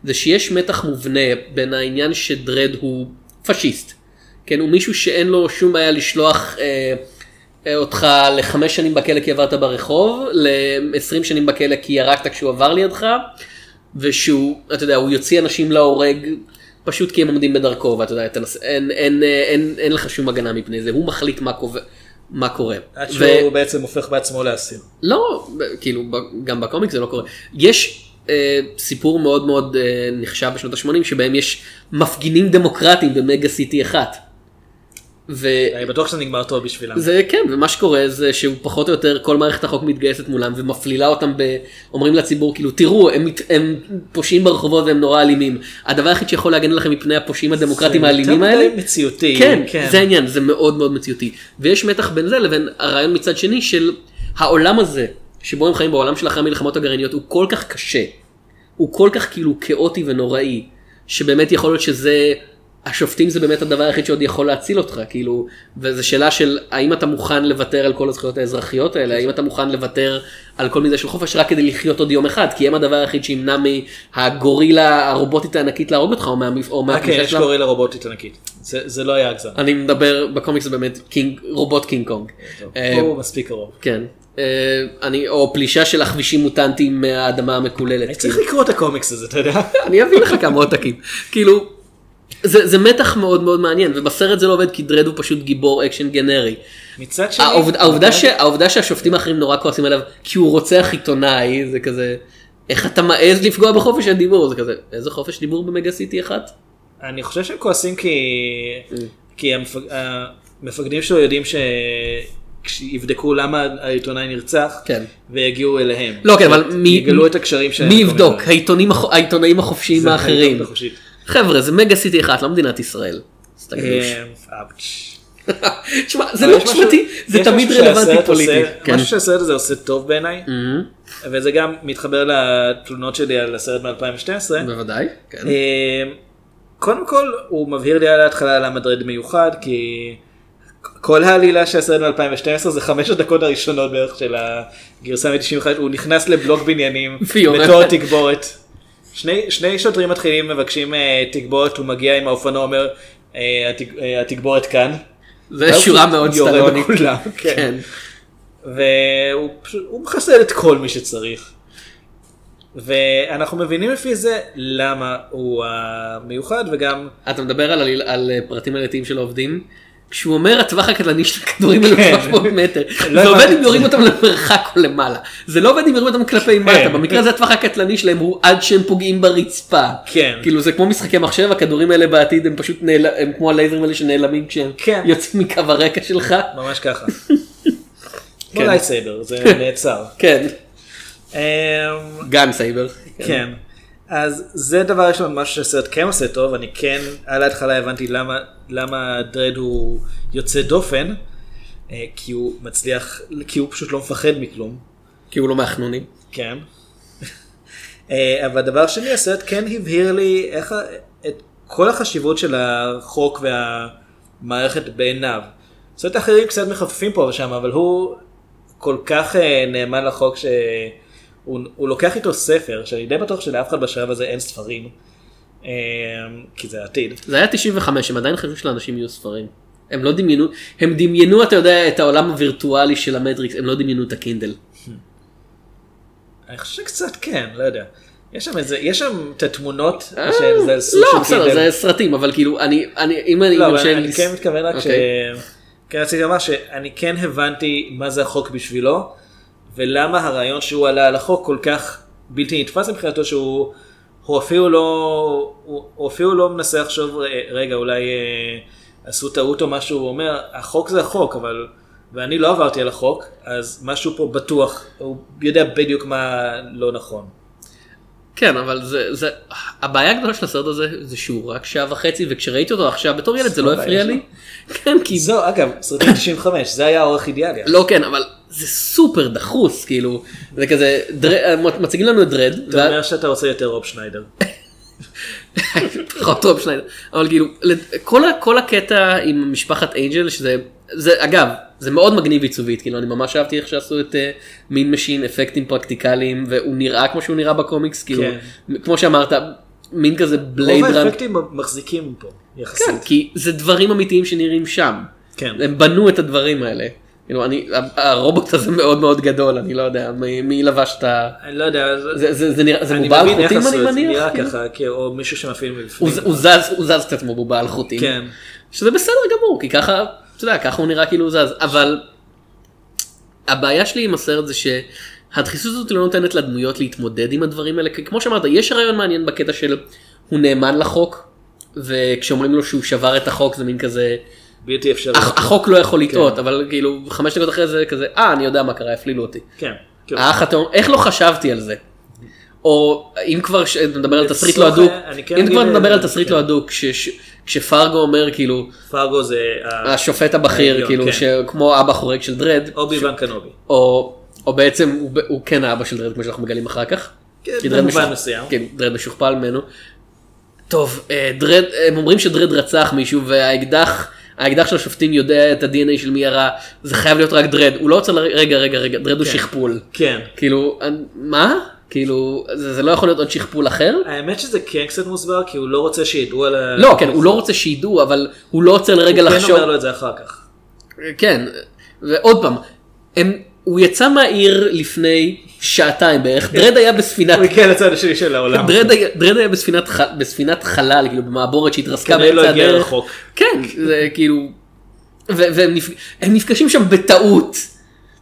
Speaker 2: זה שיש מתח מובנה בין העניין שדרד הוא פשיסט, כן, הוא מישהו שאין לו שום בעיה לשלוח אה, אה, אותך לחמש שנים בכלא כי עברת ברחוב, ל-20 שנים בכלא כי ירקת כשהוא עבר לידך, ושהוא, אתה יודע, הוא יוציא אנשים להורג פשוט כי הם עומדים בדרכו, ואתה יודע, תנס, אין, אין, אין, אין, אין לך שום הגנה מפני זה, הוא מחליט מה, קובע, מה קורה.
Speaker 3: עד
Speaker 2: ו-
Speaker 3: שהוא בעצם הופך בעצמו לאסיר.
Speaker 2: לא, כאילו, גם בקומיקס זה לא קורה. יש אה, סיפור מאוד מאוד אה, נחשב בשנות ה-80 שבהם יש מפגינים דמוקרטיים במגה סיטי אחת. ו-
Speaker 3: אני בטוח שזה נגמר טוב בשבילם.
Speaker 2: זה כן ומה שקורה זה שהוא פחות או יותר כל מערכת החוק מתגייסת מולם ומפלילה אותם ב... אומרים לציבור כאילו תראו הם, הם פושעים ברחובות והם נורא אלימים הדבר היחיד שיכול להגן לכם מפני הפושעים הדמוקרטיים האלימים האלה.
Speaker 3: יותר מדי מציאותי.
Speaker 2: כן, זה העניין זה מאוד מאוד מציאותי ויש מתח בין זה לבין הרעיון מצד שני של העולם הזה שבו הם חיים בעולם של אחרי המלחמות הגרעיניות הוא כל כך קשה. הוא כל כך כאילו כאוטי ונוראי שבאמת יכול להיות שזה השופטים זה באמת הדבר היחיד שעוד יכול להציל אותך כאילו וזו שאלה של האם אתה מוכן לוותר על כל הזכויות האזרחיות האלה האם אתה מוכן לוותר על כל מיני של חופש רק כדי לחיות עוד יום אחד כי הם הדבר היחיד שימנע מהגורילה הרובוטית הענקית להרוג אותך או, מה, או
Speaker 3: אה, כן, יש. גורילה רובוטית ענקית. זה זה לא היה הגזם.
Speaker 2: אני מדבר בקומיקס זה באמת קינג רובוט קינג קונג. אה,
Speaker 3: הוא מספיק קרוב.
Speaker 2: כן. אה, אני או פלישה של עכבישים מוטנטים מהאדמה המקוללת.
Speaker 3: אני צריך לקרוא את הקומיקס הזה, אתה יודע.
Speaker 2: אני אביא לך כמה עותקים. כאילו, זה, זה מתח מאוד מאוד מעניין, ובסרט זה לא עובד כי דרד הוא פשוט גיבור אקשן גנרי.
Speaker 3: מצד שני,
Speaker 2: העובד, העובדה, ש, העובדה שהשופטים האחרים נורא כועסים עליו כי הוא רוצח עיתונאי, זה כזה, איך אתה מעז לפגוע בחופש הדיבור? זה כזה, איזה חופש דיבור במגה סיטי אחת?
Speaker 3: אני חושב שהם כועסים כי כי המפג- המפקדים שלו יודעים שיבדקו למה העיתונאי נרצח
Speaker 2: כן.
Speaker 3: ויגיעו אליהם.
Speaker 2: לא, כן, אבל מי,
Speaker 3: יגלו את הקשרים שלהם.
Speaker 2: מי יבדוק? העיתונאים החופשיים האחרים. חבר'ה, זה מגה סיטי אחת, לא מדינת ישראל.
Speaker 3: אה.
Speaker 2: תשמע, זה לא תשמעתי, זה תמיד רלוונטי
Speaker 3: שהסרט
Speaker 2: פוליטית.
Speaker 3: עושה-
Speaker 2: כן.
Speaker 3: משהו שהסרט הזה עושה טוב בעיניי,
Speaker 2: מהמם,
Speaker 3: וזה גם מתחבר לתלונות שלי על הסרט מ-2012.
Speaker 2: בוודאי. כן.
Speaker 3: אה, קודם כל הוא מבהיר לי על ההתחלה למה דרד מיוחד כי כל העלילה של הסרט מ-2012 זה חמש הדקות הראשונות בערך של הגרסה מ-95 הוא נכנס לבלוק בניינים. בתור תגבורת. שני, שני שוטרים מתחילים מבקשים אה, תגבורת הוא מגיע עם האופנוע אומר אה, אה, התגבורת כאן.
Speaker 2: זה שורה מאוד סטלונית.
Speaker 3: כן.
Speaker 2: כן.
Speaker 3: והוא מחסל את כל מי שצריך. ואנחנו מבינים לפי זה למה הוא המיוחד וגם
Speaker 2: אתה מדבר על, על אה, פרטים עלילתיים שלא עובדים. כשהוא אומר הטווח הקטלני של הכדורים האלה
Speaker 3: כן.
Speaker 2: הוא 300 מטר,
Speaker 3: לא
Speaker 2: זה עובד אם יורים. אותם למרחק או למעלה, זה לא עובד אם יורים אותם כלפי מטה,
Speaker 3: כן.
Speaker 2: במקרה הזה הטווח הקטלני שלהם הוא עד שהם פוגעים ברצפה,
Speaker 3: כן.
Speaker 2: כאילו זה כמו משחקי מחשב, הכדורים האלה בעתיד הם פשוט נעל... הם כמו הלייזרים האלה שנעלמים כשהם
Speaker 3: כן.
Speaker 2: יוצאים מקו הרקע שלך,
Speaker 3: ממש ככה. כמו. lightsaber זה נעצר.
Speaker 2: כן,
Speaker 3: אמ,
Speaker 2: גן סייבר,
Speaker 3: כן. אז זה דבר ראשון משהו שהסרט כן עושה טוב אני כן על ההתחלה הבנתי למה למה דרד הוא יוצא דופן אה, כי הוא מצליח כי הוא פשוט לא מפחד מכלום.
Speaker 2: כי הוא לא מהחנונים.
Speaker 3: כן. אה, אבל דבר שני הסרט כן הבהיר לי איך את כל החשיבות של החוק והמערכת בעיניו. סרט אחרים קצת מחפפים פה ושם אבל הוא כל כך אה, נאמן לחוק שהוא הוא לוקח איתו ספר שאני די בטוח שלאף אחד בשלב הזה אין ספרים. אה, כי זה העתיד.
Speaker 2: זה היה 95 הם עדיין חשבו שלאנשים יהיו ספרים. הם לא דמיינו, הם דמיינו אתה יודע את העולם הווירטואלי של המטריקס, הם לא דמיינו את הקינדל.
Speaker 3: אני חושב שקצת כן, לא יודע. יש שם איזה, יש שם את התמונות
Speaker 2: אה,
Speaker 3: שזה סוג
Speaker 2: לא
Speaker 3: של
Speaker 2: בסדר
Speaker 3: קינדל.
Speaker 2: זה סרטים אבל כאילו אני אני אם אני
Speaker 3: לא, אבל אני כן מתכוון רק ש...
Speaker 2: אוקיי.
Speaker 3: כן רציתי לומר שאני כן הבנתי מה זה החוק בשבילו, ולמה הרעיון שהוא עלה על החוק כל כך בלתי נתפס מבחינתו שהוא הוא אפילו לא, הוא, הוא אפילו לא מנסה לחשוב "ר- רגע אולי אה, עשו טעות או משהו, הוא אומר החוק זה החוק אבל, ואני לא עברתי על החוק, אז משהו פה בטוח, הוא יודע בדיוק מה לא נכון.
Speaker 2: כן אבל זה זה הבעיה הגדולה של הסרט הזה זה שהוא רק שעה וחצי וכשראיתי אותו עכשיו בתור ילד זה לא הפריע. לי. כן כי
Speaker 3: זו אגב, סרטים 95, זה היה האורך אידיאלי.
Speaker 2: לא כן אבל זה סופר דחוס כאילו זה כזה דרד- מציגים לנו את דרד.
Speaker 3: אתה אומר שאתה רוצה יותר רוב שניידר.
Speaker 2: פחות רוב שניידר. אבל כאילו כל, כל הקטע עם משפחת אנג'ל שזה זה אגב זה מאוד מגניב עיצובית כאילו אני ממש אהבתי איך שעשו את מין משין אפקטים פרקטיקליים והוא נראה כמו שהוא נראה בקומיקס כאילו
Speaker 3: כן.
Speaker 2: כמו שאמרת מין כזה בלייד
Speaker 3: רוב
Speaker 2: רן.
Speaker 3: האפקטים מחזיקים פה,
Speaker 2: כן,
Speaker 3: יחסית.
Speaker 2: כי זה דברים אמיתיים שנראים שם.
Speaker 3: כן.
Speaker 2: הם בנו את הדברים האלה. כאילו אני הרובוט הזה מאוד מאוד גדול אני לא יודע מי, מי לבש את ה...
Speaker 3: אני לא יודע, זה-
Speaker 2: זה, זה, זה נראה זה
Speaker 3: אני
Speaker 2: בובה על
Speaker 3: מבין איך
Speaker 2: חוטים
Speaker 3: עשו
Speaker 2: אני
Speaker 3: את זה,
Speaker 2: מניח.
Speaker 3: נראה
Speaker 2: כאילו?
Speaker 3: ככה, כי- או מישהו שמפעיל
Speaker 2: הוא,
Speaker 3: מבפנים.
Speaker 2: הוא זז הוא זז קצת כמו בובה על חוטים.
Speaker 3: כן.
Speaker 2: שזה בסדר גמור כי ככה אתה יודע ככה הוא נראה כאילו הוא זז אבל הבעיה שלי עם הסרט זה הדחיסות הזאת לא נותנת לדמויות להתמודד עם הדברים האלה, כי כמו שאמרת, יש רעיון מעניין בקטע של הוא נאמן לחוק, וכשאומרים לו שהוא שבר את החוק זה מין כזה,
Speaker 3: בלתי אפשרי.
Speaker 2: הח- החוק לא יכול לטעות, אבל כאילו חמש דקות אחרי זה כזה, אה אני יודע מה קרה, הפלילו אותי.
Speaker 3: כן. כאילו,
Speaker 2: האח התאום, איך לא חשבתי על זה? או אם כבר נדבר על תסריט לא
Speaker 3: לצורך-
Speaker 2: הדוק,
Speaker 3: כן
Speaker 2: אם כבר נדבר על תסריט
Speaker 3: כן.
Speaker 2: לא הדוק, כש- כשפרגו אומר כאילו,
Speaker 3: פרגו זה
Speaker 2: השופט הבכיר, כאילו,
Speaker 3: כן.
Speaker 2: שכמו אבא חורג של דרד,
Speaker 3: אובי ון קנובי.
Speaker 2: או, או בעצם הוא, כן האבא של דרד כמו שאנחנו מגלים אחר כך.
Speaker 3: כן,
Speaker 2: כי דרד
Speaker 3: במובן מסוים.
Speaker 2: כן, דרד משוכפל ממנו. טוב, אה, דרד, הם אומרים שדרד רצח מישהו והאקדח, האקדח של השופטים יודע את ה-DNA של מי ירה, זה חייב להיות רק דרד, הוא לא רוצה, ל- רגע, רגע, רגע, דרד הוא
Speaker 3: כן.
Speaker 2: שכפול.
Speaker 3: כן.
Speaker 2: כאילו, מה? כאילו, זה, זה לא יכול להיות עוד שכפול אחר?
Speaker 3: האמת שזה כן קצת מוסבר כי הוא לא רוצה שידעו על ה...
Speaker 2: לא, כן, הוא לא רוצה שידעו, אבל הוא לא רוצה לרגע
Speaker 3: הוא כן
Speaker 2: לחשוב.
Speaker 3: אומר לו את זה אחר כך.
Speaker 2: כן, ועוד פעם, הם, הוא יצא מהעיר לפני שעתיים בערך, דרד היה בספינת,
Speaker 3: הוא הגיע לצד השני של העולם.
Speaker 2: דרד היה, בספינת, חלל, כאילו במעבורת שהתרסקה
Speaker 3: כנראה לא
Speaker 2: באמצע
Speaker 3: הגיע
Speaker 2: הדרך.
Speaker 3: רחוק.
Speaker 2: כן, זה כאילו, והם נפ, הם נפגשים שם בטעות,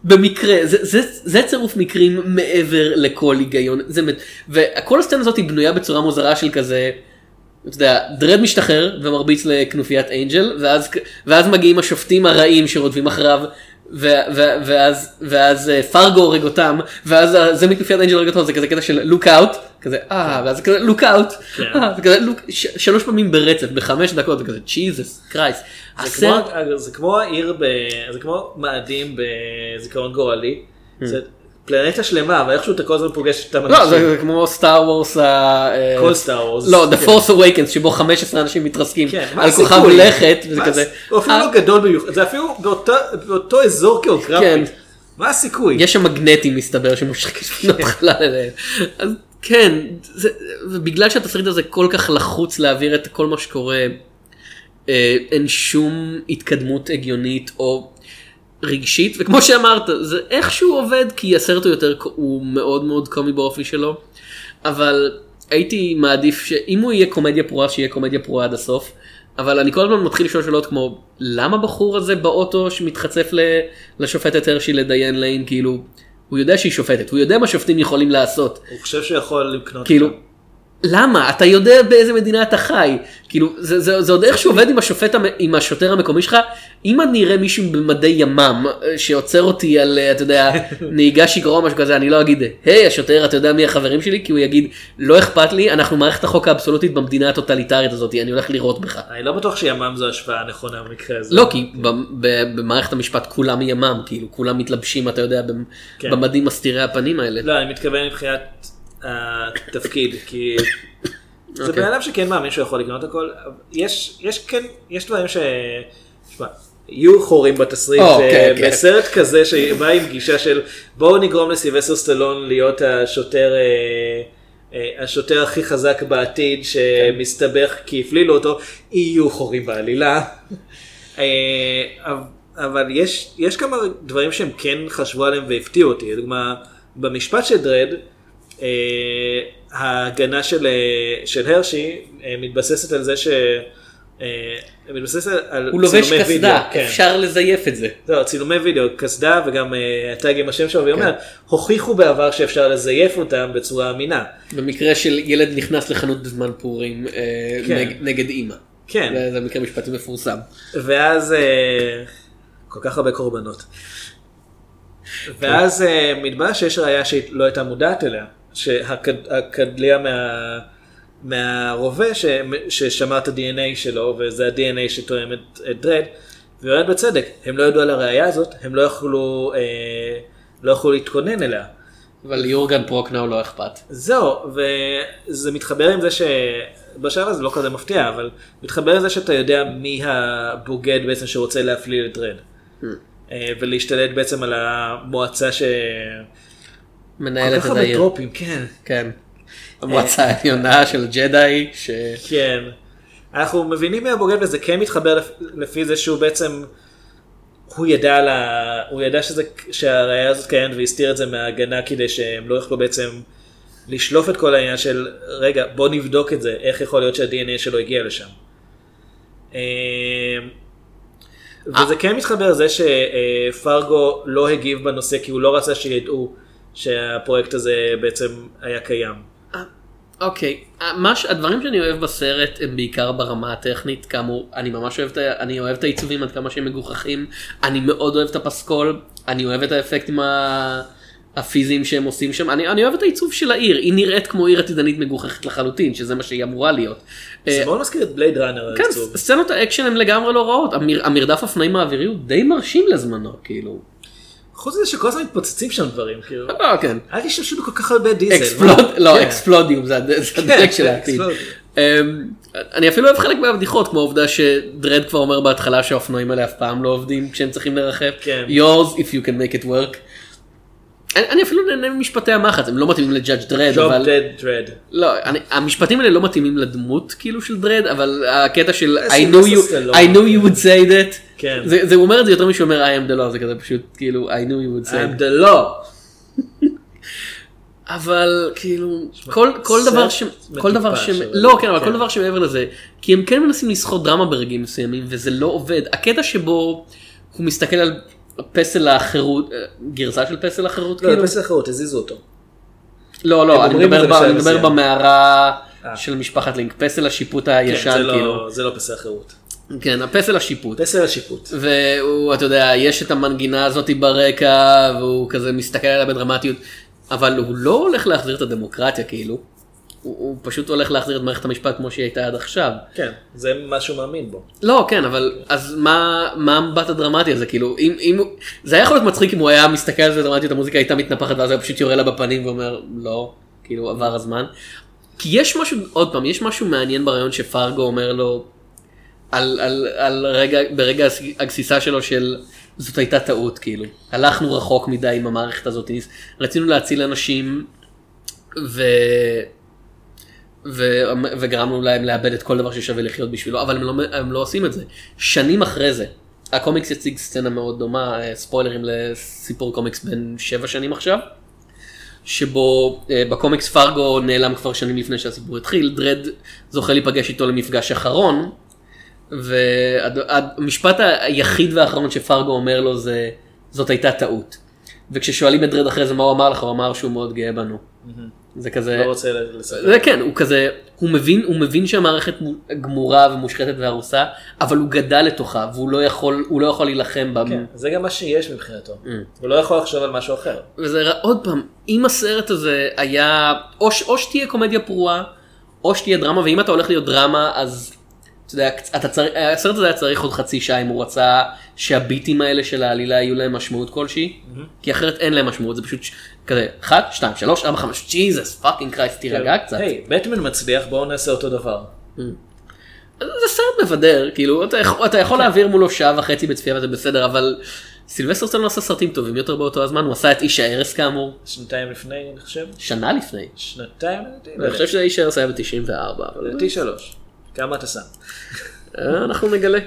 Speaker 2: במקרה, זה, זה, זה צירוף מקרים מעבר לכל היגיון, זה, מת- וכל הסצנה הזאת היא בנויה בצורה מוזרה של כזה, אתה יודע, דרד משתחרר ומרביץ לכנופיית אנג'ל, ואז, ואז מגיעים השופטים הרעים שרודפים אחריו, ואז, ואז אה, פרגו הורג אותם, ואז אה, זה מכנופיית אנג'ל הורג אותם, זה כזה קטע של לוק אאוט, כזה אה, ואז זה כזה לוק אאוט,
Speaker 3: כן.
Speaker 2: כזה לוק, שלוש פעמים ברצף, בחמש דקות, זה כזה צ'יזוס קרייסט.
Speaker 3: זה כמו- העיר, ב- זה כמו מאדים בזיכרון גורלי. פלנטה שלמה, אבל איכשהו אתה כל הזמן פוגש את אותם
Speaker 2: לא. זה כמו סטאר וורס,
Speaker 3: כל סטאר וורס.
Speaker 2: לא, The
Speaker 3: כן.
Speaker 2: Force Awakens, שבו 15 אנשים מתרסקים
Speaker 3: כן,
Speaker 2: על? כוכב לכת, וזה כזה,
Speaker 3: הוא אפילו
Speaker 2: אה,
Speaker 3: לא גדול במיוחד, זה אפילו באותו אזור
Speaker 2: כן.
Speaker 3: גיאוגרפי. מה הסיכוי?
Speaker 2: יש שם מגנטים מסתבר שמושכים ספינות חלל אליהם. אז כן, זה- ובגלל שהתסריט הזה כל כך לחוץ להעביר את כל מה שקורה, אה, אין שום התקדמות הגיונית או רגשית, וכמו שאמרת, זה איכשהו עובד כי הסרט הוא יותר, הוא מאוד מאוד קומי באופי שלו, אבל הייתי מעדיף שאם הוא יהיה קומדיה פרועה, שיהיה קומדיה פרועה עד הסוף. אבל אני כל הזמן מתחיל לשאול שאלות כמו למה בחור הזה באוטו שמתחצף לשופטת הרשי לדיין ליין כאילו הוא יודע שהיא שופטת הוא יודע מה שופטים יכולים לעשות
Speaker 3: הוא חושב שהוא יכול לקנות
Speaker 2: כאילו. למה אתה יודע באיזה מדינה אתה חי כאילו זה, זה, זה עוד איכשהו עובד עם השופט עם השוטר המקומי שלך אם אני אראה מישהו במדי ימ"מ אה, שעוצר אותי על אה, אתה יודע נהיגה שיכורה או משהו כזה אני לא אגיד היי השוטר אתה יודע מי החברים שלי כי הוא יגיד לא אכפת לי אנחנו מערכת החוק האבסולוטית במדינה הטוטליטרית הזאת אני הולך לירות בך.
Speaker 3: אני לא בטוח שימ"מ זו השוואה הנכונה במקרה הזה.
Speaker 2: לא, כי במערכת המשפט כולם ימ"מ, כאילו כולם מתלבשים, אתה יודע,
Speaker 3: כן.
Speaker 2: במדים מסתירי הפנים האלה.
Speaker 3: לא, אני מתכוון מבחינת התפקיד, כי זה
Speaker 2: אוקיי.
Speaker 3: בן אדם שכן מאמין שהוא יכול לקנות הכל. יש, יש כן, יש דברים ש... תשמע, יהיו חורים בתסריט,
Speaker 2: או, כן, כן.
Speaker 3: בסרט כזה שבא עם גישה של בואו נגרום לסיבסטר סטלון להיות השוטר, אה, אה, השוטר הכי חזק בעתיד שמסתבך כי הפלילו אותו, יהיו חורים בעלילה. אה, אבל- יש, יש כמה דברים שהם כן חשבו עליהם והפתיעו אותי, לדוגמה, במשפט של דרד, ההגנה של, אה, של הרשי אה, מתבססת על זה ש... אה, מתבססת על
Speaker 2: הוא לובש
Speaker 3: צילומי וידאו,
Speaker 2: קסדה,
Speaker 3: כן.
Speaker 2: אפשר לזייף את זה.
Speaker 3: לא, צילומי וידאו, קסדה וגם אה, הטאג עם השם שלו, והיא
Speaker 2: כן.
Speaker 3: אומרת, הוכיחו בעבר שאפשר לזייף אותם בצורה אמינה.
Speaker 2: במקרה של ילד נכנס לחנות בזמן פורים אה,
Speaker 3: כן.
Speaker 2: נג- נגד אימא.
Speaker 3: כן.
Speaker 2: זה- זה מקרה משפטי מפורסם.
Speaker 3: ואז אה, כל כך הרבה קורבנות. ואז אה, מתברר שיש ראייה שהיא לא הייתה מודעת אליה, שהקדליה מה... מהרובה ש... ששמר את ה-DNA שלו, וזה ה-DNA שתואם את, את דרד, אומרת בצדק, הם לא ידעו על הראייה הזאת, הם לא יכלו, אה, לא יכלו להתכונן אליה.
Speaker 2: אבל ליורגן פרוקנאו לא אכפת.
Speaker 3: זהו, וזה מתחבר עם זה שבשלב הזה לא כזה מפתיע, אבל מתחבר עם זה שאתה יודע מי הבוגד בעצם שרוצה להפליל את רד. אה, ולהשתלט בעצם על המועצה ש... כל
Speaker 2: מנהלת
Speaker 3: כך
Speaker 2: את
Speaker 3: הרבה
Speaker 2: העיר.
Speaker 3: טרופים, כן.
Speaker 2: כן. המועצה העליונה של ג'די, ש...
Speaker 3: כן. אנחנו מבינים מי הבוגד וזה כן מתחבר לפ- לפי זה שהוא בעצם, הוא ידע, על ה... הוא ידע שזה, שהראייה הזאת קיימת והסתיר את זה מההגנה כדי שהם לא יוכלו בעצם לשלוף את כל העניין של רגע בוא נבדוק את זה, איך יכול להיות שה-DNA שלו הגיע לשם. אה, וזה כן מתחבר לזה שפרגו לא הגיב בנושא כי הוא לא רצה שידעו שהפרויקט הזה בעצם היה קיים.
Speaker 2: אוקיי, מה ש- הדברים שאני אוהב בסרט הם בעיקר ברמה הטכנית, כאמור, אני ממש אוהב את, אני אוהב את העיצובים עד כמה שהם מגוחכים, אני מאוד אוהב את הפסקול, אני אוהב את האפקטים ה- הפיזיים שהם עושים שם, אני, אני אוהב את העיצוב של העיר, היא נראית כמו עיר עתידנית מגוחכת לחלוטין, שזה מה שהיא אמורה להיות.
Speaker 3: זה
Speaker 2: אה,
Speaker 3: מאוד מזכיר את בלייד ראנר
Speaker 2: כן. סצנות האקשן הם לגמרי לא רעות, המר, המרדף אופנועים האווירי הוא די מרשים לזמנו, כאילו.
Speaker 3: חוץ מזה שכל הזמן מתפוצצים שם דברים, כאילו.
Speaker 2: אה, כן.
Speaker 3: אל תשתמשו בכל כך הרבה דיזל.
Speaker 2: לא,
Speaker 3: כן.
Speaker 2: Explodium, זה הד- זה
Speaker 3: כן,
Speaker 2: הדלק של העתיד. אמ, אני אפילו אוהב חלק מהבדיחות, כמו העובדה שדרד כבר אומר בהתחלה שהאופנועים האלה אף פעם לא עובדים כשהם צריכים לרחף.
Speaker 3: כן.
Speaker 2: yours if you can make it work. אני אני אפילו נהנה ממשפטי המחץ, הם לא מתאימים ל Judge Dredd,
Speaker 3: ג'וב
Speaker 2: אבל...
Speaker 3: דד דרד.
Speaker 2: לא, אני, המשפטים האלה לא מתאימים לדמות כאילו של דרד, אבל הקטע של I
Speaker 3: סילבסטר
Speaker 2: knew you. I knew you would say that,
Speaker 3: כן.
Speaker 2: זה, זה הוא אומר את זה יותר משהוא אומר I am the law, זה כזה פשוט כאילו I knew you would say
Speaker 3: I'm
Speaker 2: that.
Speaker 3: the law.
Speaker 2: אבל כאילו כל כל דבר ש... כל דבר ש...
Speaker 3: אבל-
Speaker 2: לא כן אבל
Speaker 3: כן.
Speaker 2: כל דבר שמעבר לזה כי הם כן מנסים לסחוט דרמה ברגעים מסוימים וזה לא עובד הקטע שבו הוא מסתכל על פסל החירות אה, גרסה של פסל החירות
Speaker 3: לא,
Speaker 2: כאילו
Speaker 3: לפסל אחרות, הזיזו אותו.
Speaker 2: לא לא אני מדבר ב- אני. במערה
Speaker 3: אה.
Speaker 2: של משפחת לינק פסל השיפוט
Speaker 3: כן,
Speaker 2: הישן
Speaker 3: זה
Speaker 2: כאילו
Speaker 3: לא- זה לא פסל החירות.
Speaker 2: כן הפסל השיפוט
Speaker 3: פסל השיפוט.
Speaker 2: והוא אתה יודע יש את המנגינה הזאתי ברקע והוא כזה מסתכל עליה בדרמטיות אבל הוא לא הולך להחזיר את הדמוקרטיה כאילו. הוא, הוא פשוט הולך להחזיר את מערכת המשפט כמו שהיא הייתה עד עכשיו.
Speaker 3: כן, זה מה שהוא מאמין בו.
Speaker 2: לא כן אבל אז מה מה המבט הדרמטי הזה כאילו אם אם הוא- זה היה יכול להיות מצחיק אם הוא היה מסתכל על זה דרמטית המוזיקה הייתה מתנפחת ואז היה פשוט יורה לה בפנים ואומר לא כאילו עבר הזמן. כי יש משהו עוד פעם יש משהו מעניין ברעיון שפרגו אומר לו על, על, על רגע ברגע הגסיסה שלו של זאת הייתה טעות כאילו הלכנו רחוק מדי עם המערכת הזאת רצינו להציל אנשים ו... ו... וגרמנו להם לאבד את כל דבר ששווה לחיות בשבילו אבל הם לא, הם לא עושים את זה שנים אחרי זה הקומיקס יציג סצנה מאוד דומה אה, ספוילרים לסיפור קומיקס בין שבע שנים עכשיו. שבו אה, בקומיקס פרגו נעלם כבר שנים לפני שהסיפור התחיל, דרד זוכה להיפגש איתו למפגש אחרון, והמשפט היחיד והאחרון שפרגו אומר לו זה זאת הייתה טעות. וכששואלים את דרד אחרי זה מה הוא אמר לך, הוא אמר שהוא מאוד גאה בנו. זה כזה,
Speaker 3: לא רוצה לספר.
Speaker 2: זה כן, הוא כזה, הוא מבין, הוא מבין שהמערכת מו- גמורה ומושחתת והרוסה, אבל הוא גדל לתוכה והוא לא יכול, הוא לא יכול להילחם בה.
Speaker 3: כן, זה גם מה שיש מבחינתו.
Speaker 2: Mm.
Speaker 3: הוא לא יכול לחשוב על משהו אחר.
Speaker 2: וזה עוד פעם, אם הסרט הזה היה, או, או שתהיה קומדיה פרועה, או שתהיה דרמה, ואם אתה הולך להיות דרמה, אז אתה יודע, קצ- אתה צריך, הסרט הזה היה צריך עוד חצי שעה אם הוא רצה שהביטים האלה של העלילה יהיו להם משמעות כלשהי, כי אחרת אין להם משמעות, זה פשוט כזה, 1, 2, 3, 4, 5, Jesus fucking Christ, תירגע קצת.
Speaker 3: היי, בטמן מצליח, בואו נעשה אותו דבר.
Speaker 2: זה סרט מבדר, כאילו, אתה יכול, אתה יכול להעביר מולו שעה וחצי בצפייה וזה בסדר, אבל סילבסטר סטלון עשה סרטים טובים יותר באותו הזמן, הוא עשה את איש ההרס כאמור,
Speaker 3: שנתיים לפני, אני חושב.
Speaker 2: שנה לפני.
Speaker 3: שנתיים, לא
Speaker 2: אני חושב. שאיש ההרס היה ב-94, אבל
Speaker 3: לדעתי שלוש. כמה אתה שם?
Speaker 2: אה, אנחנו נגלה.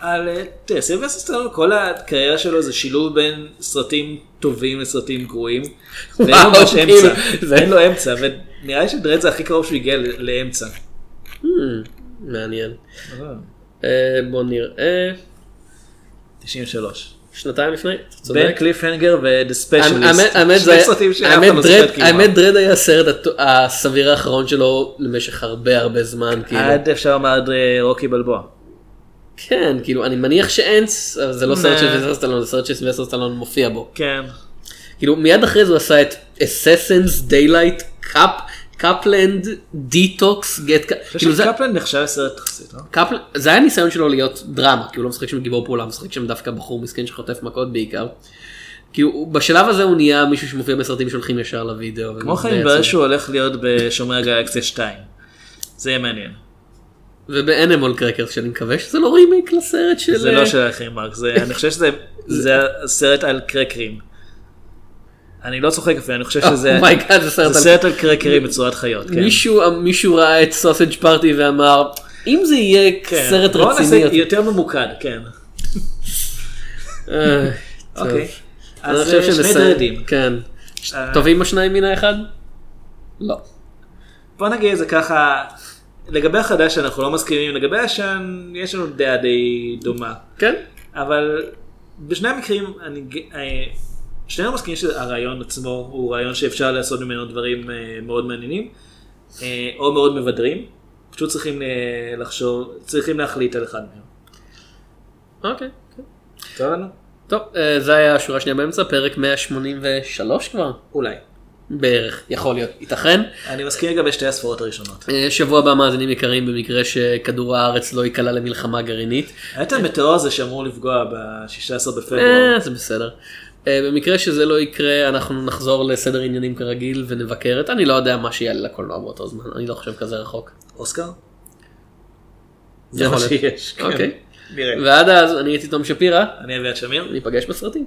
Speaker 3: על, אה, תראה, סילבסטר סטלון, כל הקריירה שלו זה שילוב בין סרטים טובים לסרטים גרועים. ואין לו ממש
Speaker 2: כאילו,
Speaker 3: אמצע.
Speaker 2: זה-
Speaker 3: אין לו אמצע, ונראה לי שדרד זה הכי קרוב שהוא הגיע לאמצע.
Speaker 2: Hmm, מעניין. אה, בוא נראה.
Speaker 3: 93.
Speaker 2: שנתיים לפני, אתה
Speaker 3: כן
Speaker 2: צודק.
Speaker 3: Cliffhanger ו
Speaker 2: The
Speaker 3: Specialist.
Speaker 2: האמת דרד- היה הסרט הסביר האחרון שלו למשך הרבה הרבה זמן, כאילו.
Speaker 3: עד אפשר לומר עד אה, רוקי בלבוע.
Speaker 2: כן, כאילו, אני מניח אבל זה לא סרט. של סילבסטר סטלון, זה סרט שסילבסטר סטלון מופיע בו.
Speaker 3: כן.
Speaker 2: כאילו, מיד אחרי זה הוא עשה את Assassins, Daylight, Cop, Cop Land, D-Tox,
Speaker 3: Get,
Speaker 2: כאילו זה...
Speaker 3: ש Cop Land נחשב לסרט יחסית, לא?
Speaker 2: Cop Land, זה היה ניסיון שלו להיות דרמה, כי הוא לא משחק שם גיבור פעולה, הוא משחק שם דווקא בחור מסכן שחוטף מכות בעיקר. כי הוא, בשלב הזה הוא נהיה מישהו שמופיע בסרטים שהולכים ישר לוידאו.
Speaker 3: כמו כן, מתברר שהוא הולך להיות בשומרי הגלקסיה 2. זה יהיה מעניין.
Speaker 2: וב Animal Crackers שאני מקווה שזה לא רימייק לסרט של...
Speaker 3: זה לא של האחים מרקס, אני חושב שזה זה סרט על קרקרים. אני לא צוחק אפילו, אני חושב שזה
Speaker 2: oh my god
Speaker 3: זה סרט
Speaker 2: על...
Speaker 3: סרט על קרקרים בצורת חיות. כן.
Speaker 2: מישהו, מישהו ראה את Sausage Party ואמר אם זה יהיה
Speaker 3: כן.
Speaker 2: סרט רציני
Speaker 3: נעשה
Speaker 2: יותר.
Speaker 3: ממוקד, כן. אוקיי.
Speaker 2: אני
Speaker 3: אז
Speaker 2: חושב
Speaker 3: אה, שני דרדים.
Speaker 2: כן.
Speaker 3: אה,
Speaker 2: טובים השניים מן האחד? לא.
Speaker 3: בוא נגיד את זה ככה, לגבי החדש אנחנו לא מסכימים, לגבי הישן יש לנו דעה די דומה.
Speaker 2: כן?
Speaker 3: אבל בשני המקרים אני, אה, שנינו מסכימים שהרעיון עצמו הוא רעיון שאפשר לעשות ממנו דברים אה, מאוד מעניינים, אה, או מאוד מבדרים. פשוט צריכים אה, לחשוב, צריכים להחליט על אחד מהם.
Speaker 2: אוקיי.
Speaker 3: טוב לנו?
Speaker 2: טוב, זה היה השורה השנייה באמצע, פרק 183 כבר.
Speaker 3: אולי.
Speaker 2: בערך, יכול להיות, ייתכן.
Speaker 3: אני מסכים לגבי שתי הספרות הראשונות.
Speaker 2: שבוע הבא מאזינים יקרים במקרה שכדור הארץ לא ייקלע למלחמה גרעינית.
Speaker 3: את המטאור הזה שאמור לפגוע ב-16 בפברואר.
Speaker 2: אה, זה בסדר. אה, במקרה שזה לא יקרה אנחנו נחזור לסדר עניינים כרגיל ונבקר את אני לא יודע מה שיעלה לקולנוע באותו זמן אני לא חושב כזה רחוק.
Speaker 3: אוסקר? זה מה. שיש. כן.
Speaker 2: אוקיי. ועד אז אני הייתי תום שפירא
Speaker 3: אני אביעד שמיר.
Speaker 2: ניפגש בסרטים.